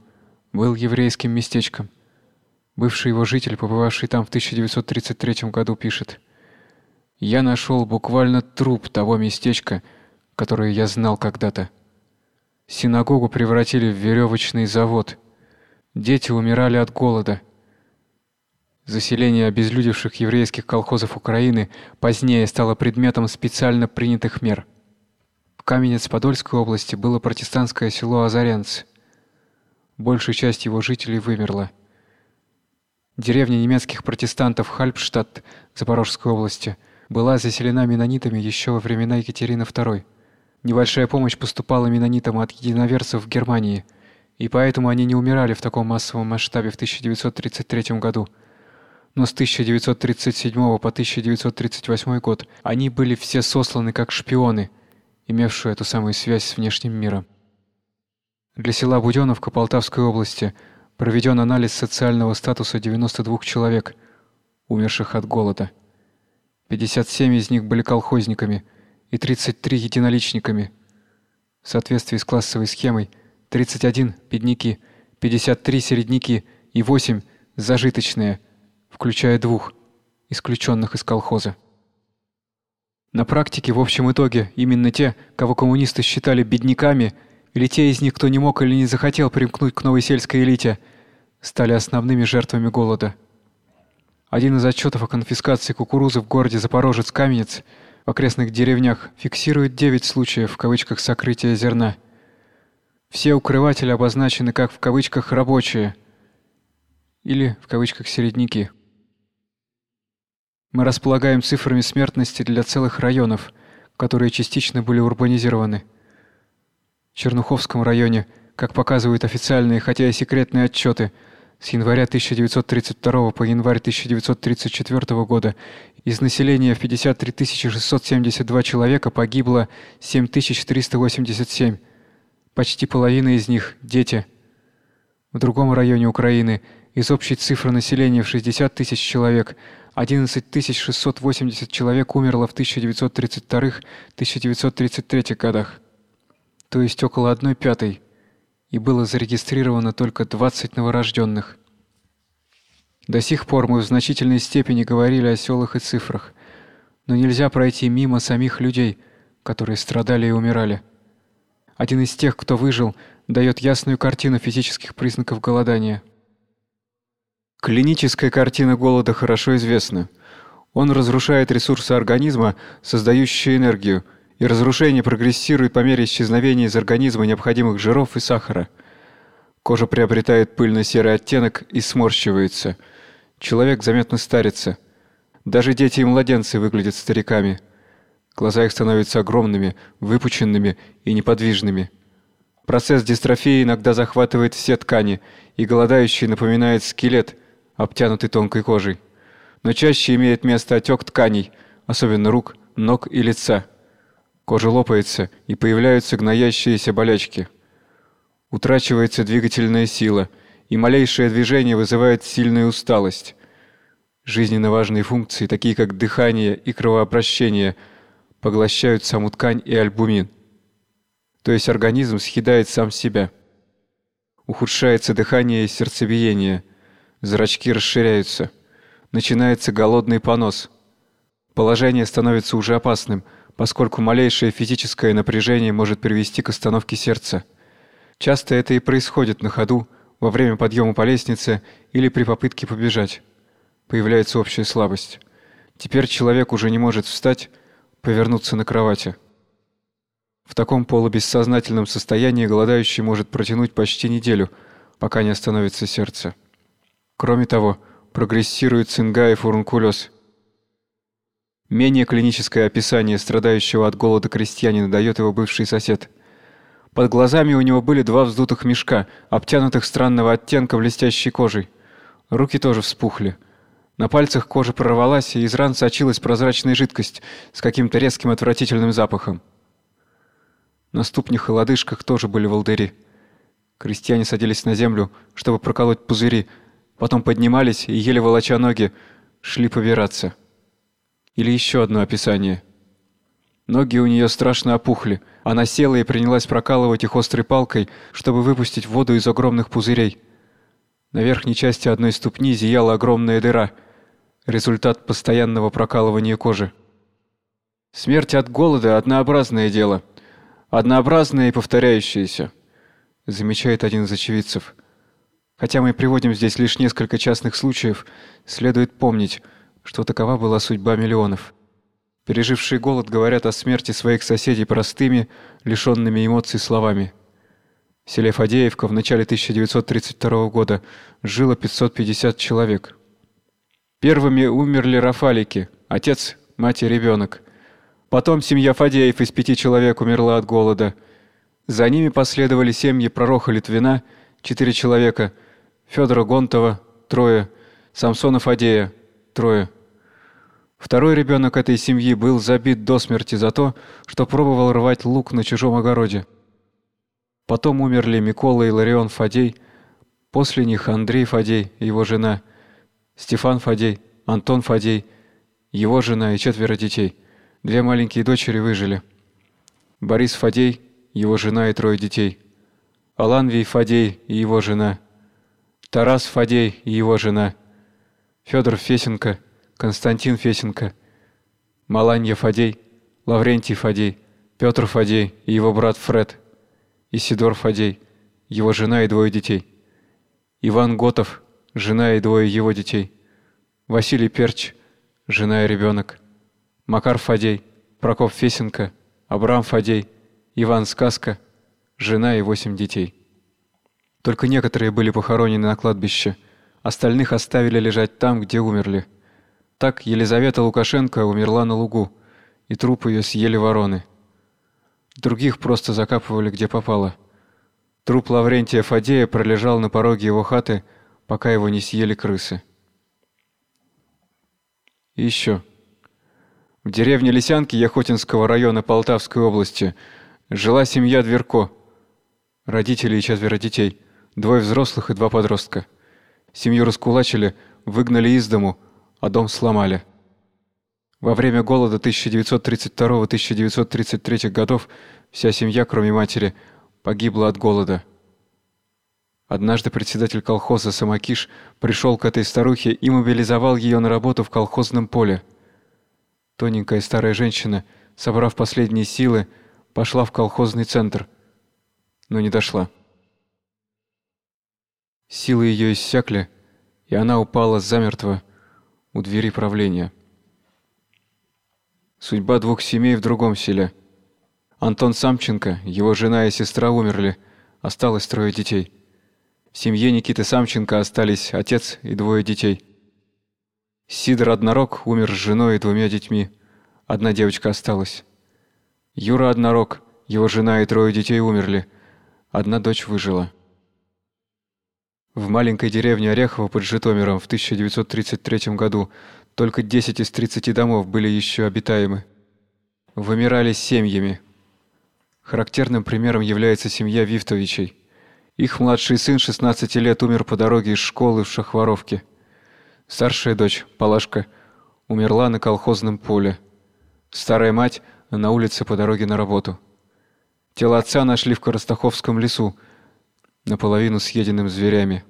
был еврейским местечком. Бывший его житель, побывавший там в 1933 году, пишет: "Я нашел буквально труп того местечка, которое я знал когда-то. Синагогу превратили в веревочный завод. Дети умирали от голода. Заселение обезлюдевших еврейских колхозов Украины позднее стало предметом специально принятых мер. Каменец-Подольской области было протестантское село Азаренц. Большая часть его жителей вымерла. Деревня немецких протестантов Хальбштадт Запорожской области была заселена менонитами еще во времена Екатерины II. Небольшая помощь поступала менонитам от единоверцев в Германии, и поэтому они не умирали в таком массовом масштабе в 1933 году. Но с 1937 по 1938 год они были все сосланы как шпионы – имевшую эту самую связь с внешним миром. Для села Будённовка Полтавской области проведен анализ социального статуса 92 человек, умерших от голода. 57 из них были колхозниками и 33 единоличниками. В соответствии с классовой схемой 31 бедняки, 53 середняки и 8 зажиточные, включая двух исключенных из колхоза. На практике, в общем итоге, именно те, кого коммунисты считали бедняками, или те из них, кто не мог или не захотел примкнуть к новой сельской элите, стали основными жертвами голода. Один из отчетов о конфискации кукурузы в городе Запорожец-Каменец в окрестных деревнях фиксирует 9 случаев в кавычках сокрытия зерна. Все укрыватели обозначены как в кавычках рабочие или в кавычках середняки. Мы располагаем цифрами смертности для целых районов, которые частично были урбанизированы. В Чернуховском районе, как показывают официальные, хотя и секретные отчеты, с января 1932 по январь 1934 года из населения в 53 672 человека погибло 7387. Почти половина из них дети. В другом районе Украины из общей цифры населения в 60 тысяч человек 11 680 человек умерло в 1932-1933 годах, то есть около 1 пятой, и было зарегистрировано только 20 новорожденных. До сих пор мы в значительной степени говорили о селах и цифрах, но нельзя пройти мимо самих людей, которые страдали и умирали. Один из тех, кто выжил, дает ясную картину физических признаков голодания – Клиническая картина голода хорошо известна. Он разрушает ресурсы организма, создающие энергию, и разрушение прогрессирует по мере исчезновения из организма необходимых жиров и сахара. Кожа приобретает пыльно-серый оттенок и сморщивается. Человек заметно старится. Даже дети и младенцы выглядят стариками. Глаза их становятся огромными, выпученными и неподвижными. Процесс дистрофии иногда захватывает все ткани, и голодающий напоминает скелет – обтянутый тонкой кожей. но чаще имеет место отек тканей, особенно рук, ног и лица. Кожа лопается, и появляются гноящиеся болячки. Утрачивается двигательная сила, и малейшее движение вызывает сильную усталость. Жизненно важные функции, такие как дыхание и кровообращение, поглощают саму ткань и альбумин. То есть организм съедает сам себя. Ухудшается дыхание и сердцебиение. Зрачки расширяются. Начинается голодный понос. Положение становится уже опасным, поскольку малейшее физическое напряжение может привести к остановке сердца. Часто это и происходит на ходу, во время подъема по лестнице или при попытке побежать. Появляется общая слабость. Теперь человек уже не может встать, повернуться на кровати. В таком полубессознательном состоянии голодающий может протянуть почти неделю, пока не остановится сердце. Кроме того, прогрессирует цинга и фурункулез. Менее клиническое описание страдающего от голода крестьянина дает его бывший сосед. Под глазами у него были два вздутых мешка, обтянутых странного оттенка блестящей кожей. Руки тоже вспухли. На пальцах кожа прорвалась, и из ран сочилась прозрачная жидкость с каким-то резким отвратительным запахом. На ступнях и лодыжках тоже были волдыри. Крестьяне садились на землю, чтобы проколоть пузыри, потом поднимались и еле волоча ноги шли побираться. Или еще одно описание. Ноги у нее страшно опухли. Она села и принялась прокалывать их острой палкой, чтобы выпустить воду из огромных пузырей. На верхней части одной ступни зияла огромная дыра, результат постоянного прокалывания кожи. Смерть от голода однообразное дело, однообразное и повторяющееся, замечает один из очевидцев. Хотя мы приводим здесь лишь несколько частных случаев, следует помнить, что такова была судьба миллионов. Пережившие голод говорят о смерти своих соседей простыми, лишенными эмоций словами. В селе Фадеевка в начале 1932 года жило 550 человек. Первыми умерли Рафалики, отец, мать и ребенок. Потом семья Фадеев из пяти человек умерла от голода. За ними последовали семьи Пророха Литвина, четыре человека, Федора Гонтова, трое, Самсона Фадея, трое. Второй ребенок этой семьи был забит до смерти за то, что пробовал рвать лук на чужом огороде. Потом умерли Микола и Ларион Фадей, после них Андрей Фадей и его жена, Стефан Фадей, Антон Фадей, его жена и четверо детей – Две маленькие дочери выжили. Борис Фадей, его жена и трое детей. Аланвий Фадей и его жена. Тарас Фадей и его жена. Федор Фесенко, Константин Фесенко. Маланья Фадей, Лаврентий Фадей, Петр Фадей и его брат Фред. Исидор Фадей, его жена и двое детей. Иван Готов, жена и двое его детей. Василий Перч, жена и ребенок. Макар Фадей, Прокоп Фесенко, Абрам Фадей, Иван Сказка, жена и восемь детей. Только некоторые были похоронены на кладбище, остальных оставили лежать там, где умерли. Так Елизавета Лукашенко умерла на лугу, и труп ее съели вороны. Других просто закапывали где попало. Труп Лаврентия Фадея пролежал на пороге его хаты, пока его не съели крысы. И еще. В деревне Лисянки Яхотинского района Полтавской области жила семья Дверко. Родители и четверо детей, двое взрослых и два подростка. Семью раскулачили, выгнали из дому, а дом сломали. Во время голода 1932-1933 годов вся семья, кроме матери, погибла от голода. Однажды председатель колхоза Самакиш пришел к этой старухе и мобилизовал ее на работу в колхозном поле. Тоненькая старая женщина, собрав последние силы, пошла в колхозный центр, но не дошла. Силы ее иссякли, и она упала замертво у двери правления. Судьба двух семей в другом селе. Антон Самченко, его жена и сестра умерли, осталось трое детей. В семье Никиты Самченко остались отец и двое детей. Сидор Однорог умер с женой и двумя детьми. Одна девочка осталась. Юра Однорог, его жена и трое детей умерли. Одна дочь выжила. В маленькой деревне Орехово под Житомиром в 1933 году только 10 из 30 домов были еще обитаемы. Вымирали семьями. Характерным примером является семья Вифтовичей. Их младший сын 16 лет умер по дороге из школы в Шахворовке. Старшая дочь, Палашка, умерла на колхозном поле. Старая мать на улице по дороге на работу. Тело отца нашли в Коростаховском лесу, наполовину съеденным зверями.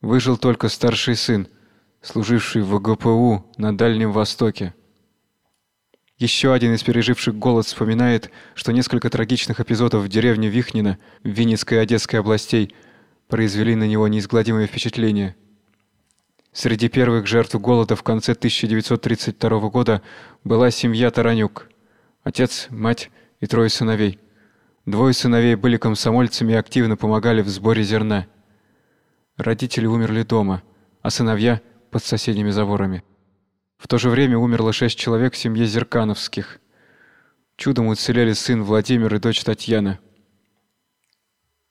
Выжил только старший сын, служивший в ГПУ на Дальнем Востоке. Еще один из переживших голод вспоминает, что несколько трагичных эпизодов в деревне Вихнино в Винницкой и Одесской областей произвели на него неизгладимое впечатление. Среди первых жертв голода в конце 1932 года была семья Таранюк: отец, мать и трое сыновей. Двое сыновей были комсомольцами и активно помогали в сборе зерна. Родители умерли дома, а сыновья под соседними заборами. В то же время умерло шесть человек в семье Зеркановских. Чудом уцелели сын Владимир и дочь Татьяна.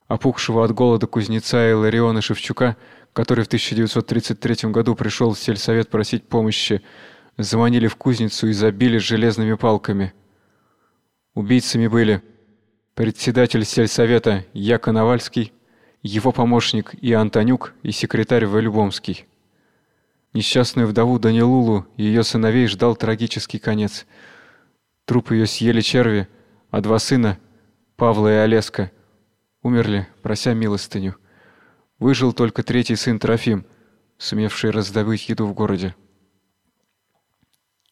Опухшего от голода кузнеца Илариона Шевчука, который в 1933 году пришел в сельсовет просить помощи, заманили в кузницу и забили железными палками. Убийцами были председатель сельсовета Яко Навальский, его помощник и Антонюк и секретарь Валюбомский. Несчастную вдову Данилулу и ее сыновей ждал трагический конец. Труп ее съели черви, а два сына, Павла и Олеска, умерли, прося милостыню. Выжил только третий сын Трофим, сумевший раздобыть еду в городе.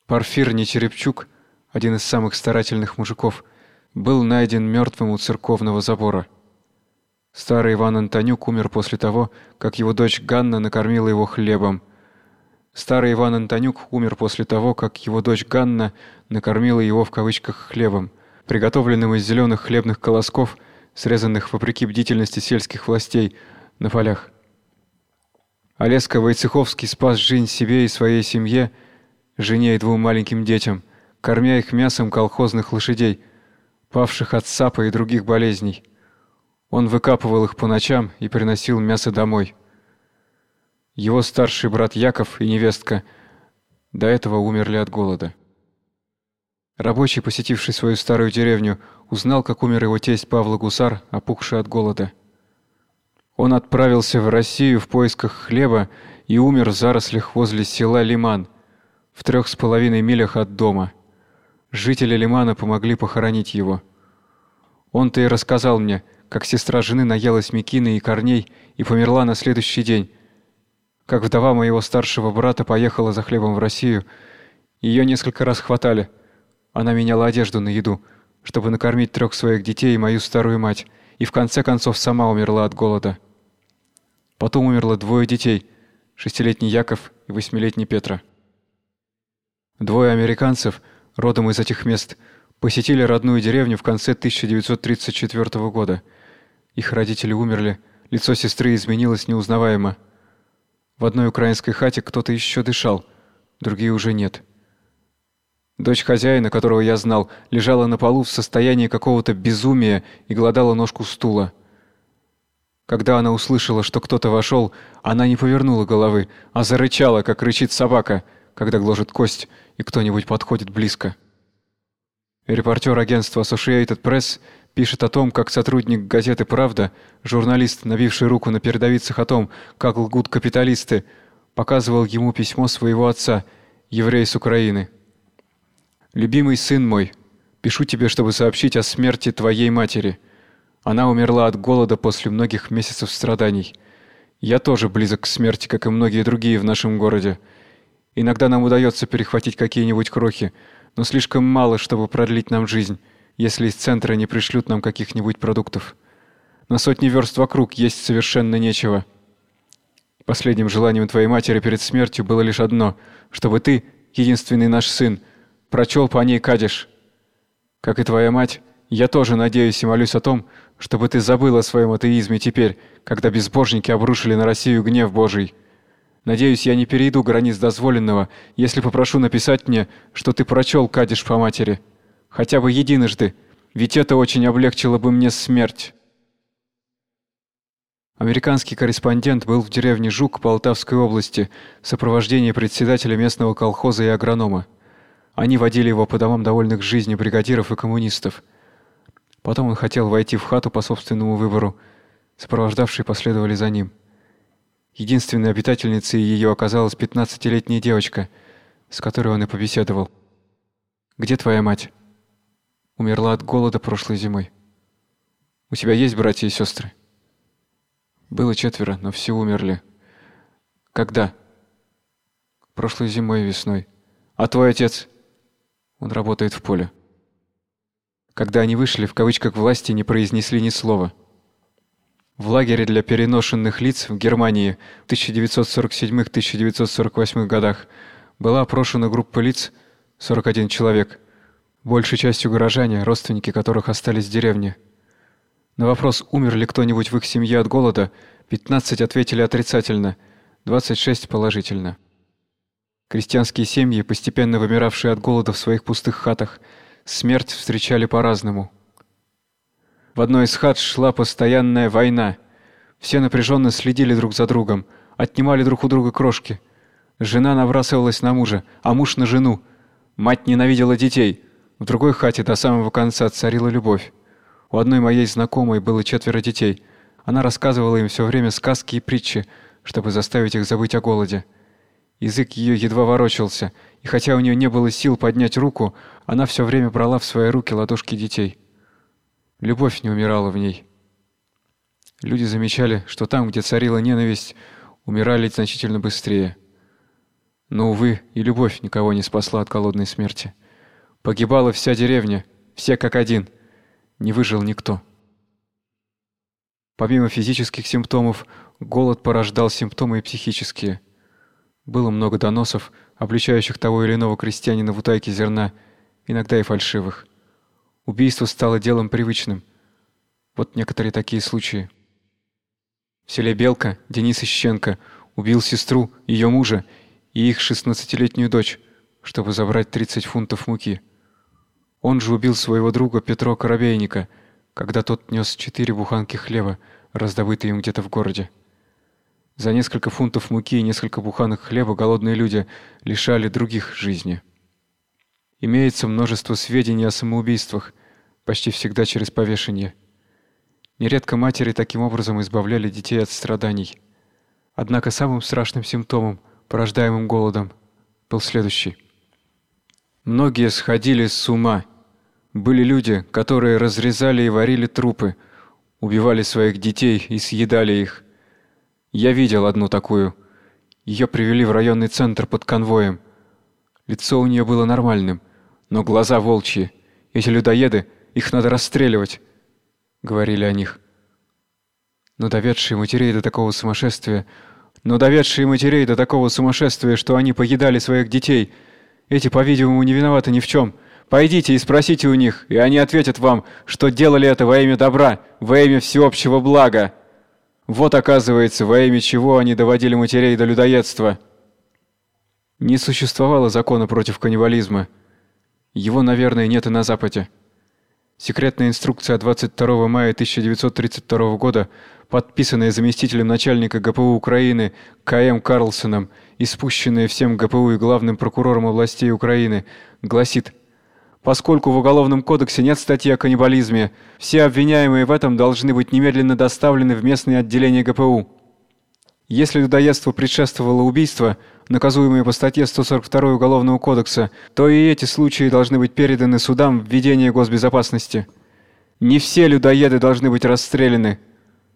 Парфир Нечерепчук, один из самых старательных мужиков, был найден мертвым у церковного забора. Старый Иван Антонюк умер после того, как его дочь Ганна накормила его хлебом – Старый Иван Антонюк умер после того, как его дочь Ганна накормила его в кавычках хлебом, приготовленным из зеленых хлебных колосков, срезанных вопреки бдительности сельских властей на полях. Олеска Войцеховский спас жизнь себе и своей семье, жене и двум маленьким детям, кормя их мясом колхозных лошадей, павших от сапа и других болезней. Он выкапывал их по ночам и приносил мясо домой. Его старший брат Яков и невестка до этого умерли от голода. Рабочий, посетивший свою старую деревню, узнал, как умер его тесть Павла Гусар, опухший от голода. Он отправился в Россию в поисках хлеба и умер в зарослях возле села Лиман, в трех с половиной милях от дома. Жители Лимана помогли похоронить его. Он-то и рассказал мне, как сестра жены наелась мекины и корней и померла на следующий день, как вдова моего старшего брата поехала за хлебом в Россию, ее несколько раз хватали. Она меняла одежду на еду, чтобы накормить трех своих детей и мою старую мать, и в конце концов сама умерла от голода. Потом умерло двое детей: шестилетний Яков и восьмилетний Петра. Двое американцев, родом из этих мест, посетили родную деревню в конце 1934 года. Их родители умерли, лицо сестры изменилось неузнаваемо. В одной украинской хате кто-то еще дышал, другие уже нет. Дочь хозяина, которого я знал, лежала на полу в состоянии какого-то безумия и гладала ножку стула. Когда она услышала, что кто-то вошел, она не повернула головы, а зарычала, как рычит собака, когда гложет кость и кто-нибудь подходит близко. Репортер агентства Associated Press пишет о том, как сотрудник газеты Правда, журналист, набивший руку на передовицах о том, как лгут капиталисты, показывал ему письмо своего отца, еврея с Украины. Любимый сын мой, пишу тебе, чтобы сообщить о смерти твоей матери. Она умерла от голода после многих месяцев страданий. Я тоже близок к смерти, как и многие другие в нашем городе. Иногда нам удается перехватить какие-нибудь крохи, но слишком мало, чтобы продлить нам жизнь если из центра не пришлют нам каких-нибудь продуктов. На сотни верст вокруг есть совершенно нечего. Последним желанием твоей матери перед смертью было лишь одно, чтобы ты, единственный наш сын, прочел по ней кадиш. Как и твоя мать, я тоже надеюсь и молюсь о том, чтобы ты забыл о своем атеизме теперь, когда безбожники обрушили на Россию гнев Божий. Надеюсь, я не перейду границ дозволенного, если попрошу написать мне, что ты прочел кадиш по матери хотя бы единожды, ведь это очень облегчило бы мне смерть. Американский корреспондент был в деревне Жук Полтавской области в сопровождении председателя местного колхоза и агронома. Они водили его по домам довольных жизнью бригадиров и коммунистов. Потом он хотел войти в хату по собственному выбору. Сопровождавшие последовали за ним. Единственной обитательницей ее оказалась пятнадцатилетняя девочка, с которой он и побеседовал. Где твоя мать? Умерла от голода прошлой зимой. У тебя есть братья и сестры? Было четверо, но все умерли. Когда? Прошлой зимой и весной. А твой отец? Он работает в поле. Когда они вышли, в кавычках власти не произнесли ни слова. В лагере для переношенных лиц в Германии в 1947-1948 годах была опрошена группа лиц 41 человек, большей частью горожане, родственники которых остались в деревне. На вопрос, умер ли кто-нибудь в их семье от голода, 15 ответили отрицательно, 26 положительно. Крестьянские семьи, постепенно вымиравшие от голода в своих пустых хатах, смерть встречали по-разному. В одной из хат шла постоянная война. Все напряженно следили друг за другом, отнимали друг у друга крошки. Жена набрасывалась на мужа, а муж на жену. Мать ненавидела детей. В другой хате до самого конца царила любовь. У одной моей знакомой было четверо детей. Она рассказывала им все время сказки и притчи, чтобы заставить их забыть о голоде. Язык ее едва ворочался, и хотя у нее не было сил поднять руку, она все время брала в свои руки ладошки детей. Любовь не умирала в ней. Люди замечали, что там, где царила ненависть, умирали значительно быстрее. Но увы, и любовь никого не спасла от голодной смерти. Погибала вся деревня, все как один. Не выжил никто. Помимо физических симптомов, голод порождал симптомы и психические. Было много доносов, обличающих того или иного крестьянина в утайке зерна, иногда и фальшивых. Убийство стало делом привычным. Вот некоторые такие случаи. В селе Белка Денис Ищенко убил сестру, ее мужа и их шестнадцатилетнюю дочь, чтобы забрать 30 фунтов муки. Он же убил своего друга Петро Коробейника, когда тот нес четыре буханки хлеба, раздобытые им где-то в городе. За несколько фунтов муки и несколько буханок хлеба голодные люди лишали других жизни. Имеется множество сведений о самоубийствах, почти всегда через повешение. Нередко матери таким образом избавляли детей от страданий. Однако самым страшным симптомом, порождаемым голодом, был следующий. Многие сходили с ума. Были люди, которые разрезали и варили трупы, убивали своих детей и съедали их. Я видел одну такую. Ее привели в районный центр под конвоем. Лицо у нее было нормальным, но глаза волчьи. Эти людоеды, их надо расстреливать, говорили о них. Но доведшие матерей до такого сумасшествия, но доведшие матерей до такого сумасшествия, что они поедали своих детей, эти, по-видимому, не виноваты ни в чем. Пойдите и спросите у них, и они ответят вам, что делали это во имя добра, во имя всеобщего блага. Вот, оказывается, во имя чего они доводили матерей до людоедства. Не существовало закона против каннибализма. Его, наверное, нет и на Западе. Секретная инструкция 22 мая 1932 года, подписанная заместителем начальника ГПУ Украины К.М. Карлсоном и спущенная всем ГПУ и главным прокурором областей Украины, гласит – Поскольку в Уголовном кодексе нет статьи о каннибализме, все обвиняемые в этом должны быть немедленно доставлены в местные отделения ГПУ. Если людоедству предшествовало убийство, наказуемое по статье 142 Уголовного кодекса, то и эти случаи должны быть переданы судам в ведение госбезопасности. Не все людоеды должны быть расстреляны.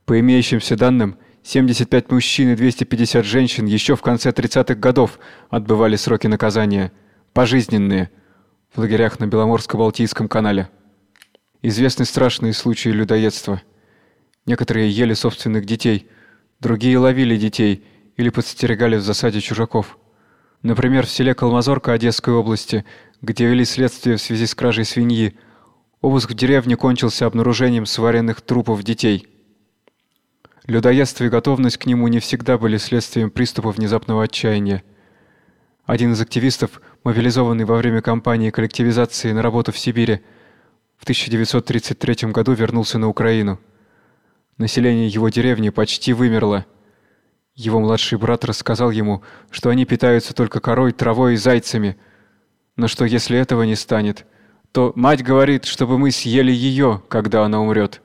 По имеющимся данным, 75 мужчин и 250 женщин еще в конце 30-х годов отбывали сроки наказания пожизненные в лагерях на Беломорско-Балтийском канале. Известны страшные случаи людоедства. Некоторые ели собственных детей, другие ловили детей или подстерегали в засаде чужаков. Например, в селе Колмазорка Одесской области, где вели следствие в связи с кражей свиньи, обыск в деревне кончился обнаружением сваренных трупов детей. Людоедство и готовность к нему не всегда были следствием приступов внезапного отчаяния. Один из активистов, мобилизованный во время кампании коллективизации на работу в Сибири, в 1933 году вернулся на Украину. Население его деревни почти вымерло. Его младший брат рассказал ему, что они питаются только корой, травой и зайцами. Но что если этого не станет, то мать говорит, чтобы мы съели ее, когда она умрет.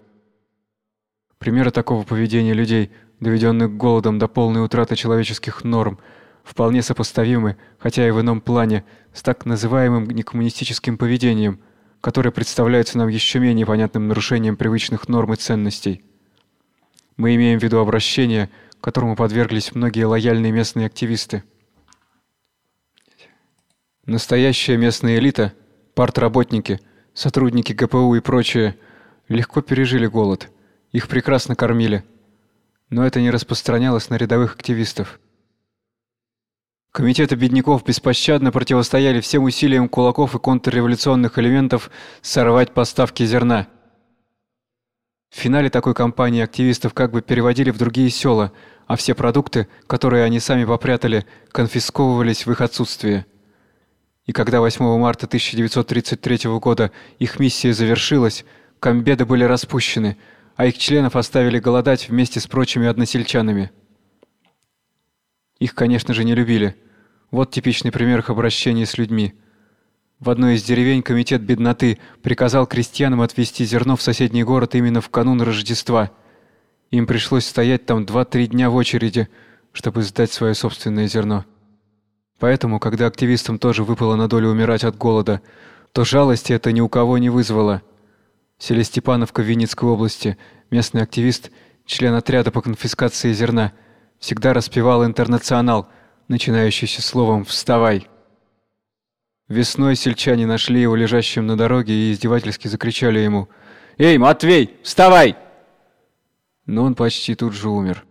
Примеры такого поведения людей, доведенных голодом до полной утраты человеческих норм, вполне сопоставимы, хотя и в ином плане, с так называемым некоммунистическим поведением, которое представляется нам еще менее понятным нарушением привычных норм и ценностей. Мы имеем в виду обращение – которому подверглись многие лояльные местные активисты. Настоящая местная элита, партработники, сотрудники ГПУ и прочие легко пережили голод. Их прекрасно кормили. Но это не распространялось на рядовых активистов. Комитеты бедняков беспощадно противостояли всем усилиям кулаков и контрреволюционных элементов сорвать поставки зерна. В финале такой кампании активистов как бы переводили в другие села – а все продукты, которые они сами попрятали, конфисковывались в их отсутствие. И когда 8 марта 1933 года их миссия завершилась, комбеды были распущены, а их членов оставили голодать вместе с прочими односельчанами. Их, конечно же, не любили. Вот типичный пример их обращения с людьми. В одной из деревень комитет бедноты приказал крестьянам отвезти зерно в соседний город именно в канун Рождества – им пришлось стоять там 2-3 дня в очереди, чтобы сдать свое собственное зерно. Поэтому, когда активистам тоже выпало на долю умирать от голода, то жалости это ни у кого не вызвало. В селе Степановка Винницкой области местный активист, член отряда по конфискации зерна, всегда распевал интернационал, начинающийся словом «вставай». Весной сельчане нашли его лежащим на дороге и издевательски закричали ему «Эй, Матвей, вставай!» но он почти тут же умер.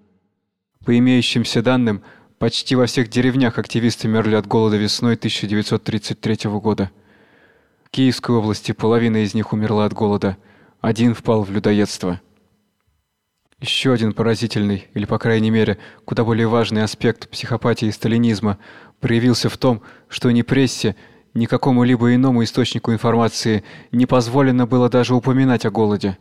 По имеющимся данным, почти во всех деревнях активисты мерли от голода весной 1933 года. В Киевской области половина из них умерла от голода, один впал в людоедство. Еще один поразительный, или по крайней мере, куда более важный аспект психопатии и сталинизма проявился в том, что ни прессе, ни какому-либо иному источнику информации не позволено было даже упоминать о голоде.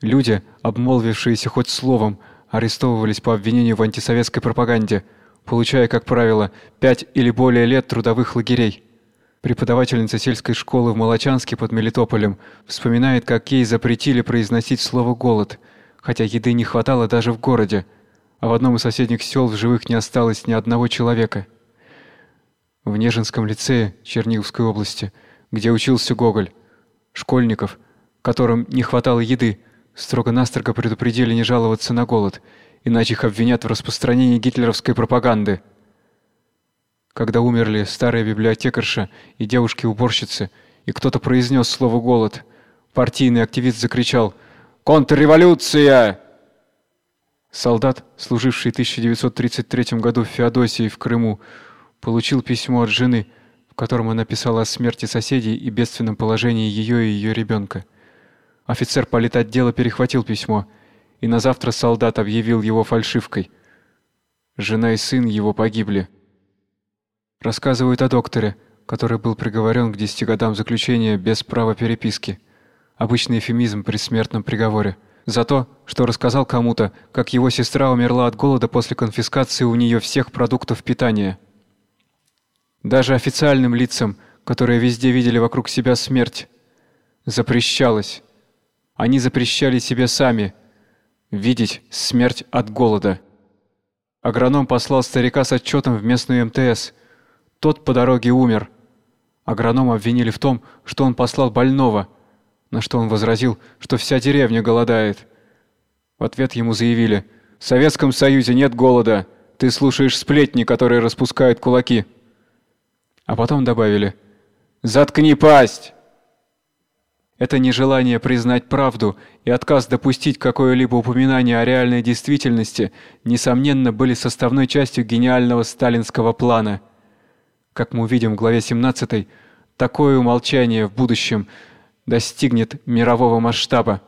Люди, обмолвившиеся хоть словом, арестовывались по обвинению в антисоветской пропаганде, получая, как правило, пять или более лет трудовых лагерей. Преподавательница сельской школы в Молочанске под Мелитополем вспоминает, как ей запретили произносить слово голод, хотя еды не хватало даже в городе, а в одном из соседних сел в живых не осталось ни одного человека. В Нежинском лицее Черниговской области, где учился Гоголь, школьников, которым не хватало еды, строго-настрого предупредили не жаловаться на голод, иначе их обвинят в распространении гитлеровской пропаганды. Когда умерли старая библиотекарша и девушки-уборщицы, и кто-то произнес слово голод, партийный активист закричал: "Контрреволюция!" Солдат, служивший в 1933 году в Феодосии в Крыму, получил письмо от жены, в котором она писала о смерти соседей и бедственном положении ее и ее ребенка. Офицер политотдела перехватил письмо, и на завтра солдат объявил его фальшивкой. Жена и сын его погибли. Рассказывают о докторе, который был приговорен к 10 годам заключения без права переписки. Обычный эвфемизм при смертном приговоре. За то, что рассказал кому-то, как его сестра умерла от голода после конфискации у нее всех продуктов питания. Даже официальным лицам, которые везде видели вокруг себя смерть, запрещалось они запрещали себе сами видеть смерть от голода. Агроном послал старика с отчетом в местную МТС. Тот по дороге умер. Агронома обвинили в том, что он послал больного, на что он возразил, что вся деревня голодает. В ответ ему заявили: "В Советском Союзе нет голода. Ты слушаешь сплетни, которые распускают кулаки". А потом добавили: "Заткни пасть". Это нежелание признать правду и отказ допустить какое-либо упоминание о реальной действительности несомненно были составной частью гениального сталинского плана. Как мы увидим в главе 17, такое умолчание в будущем достигнет мирового масштаба.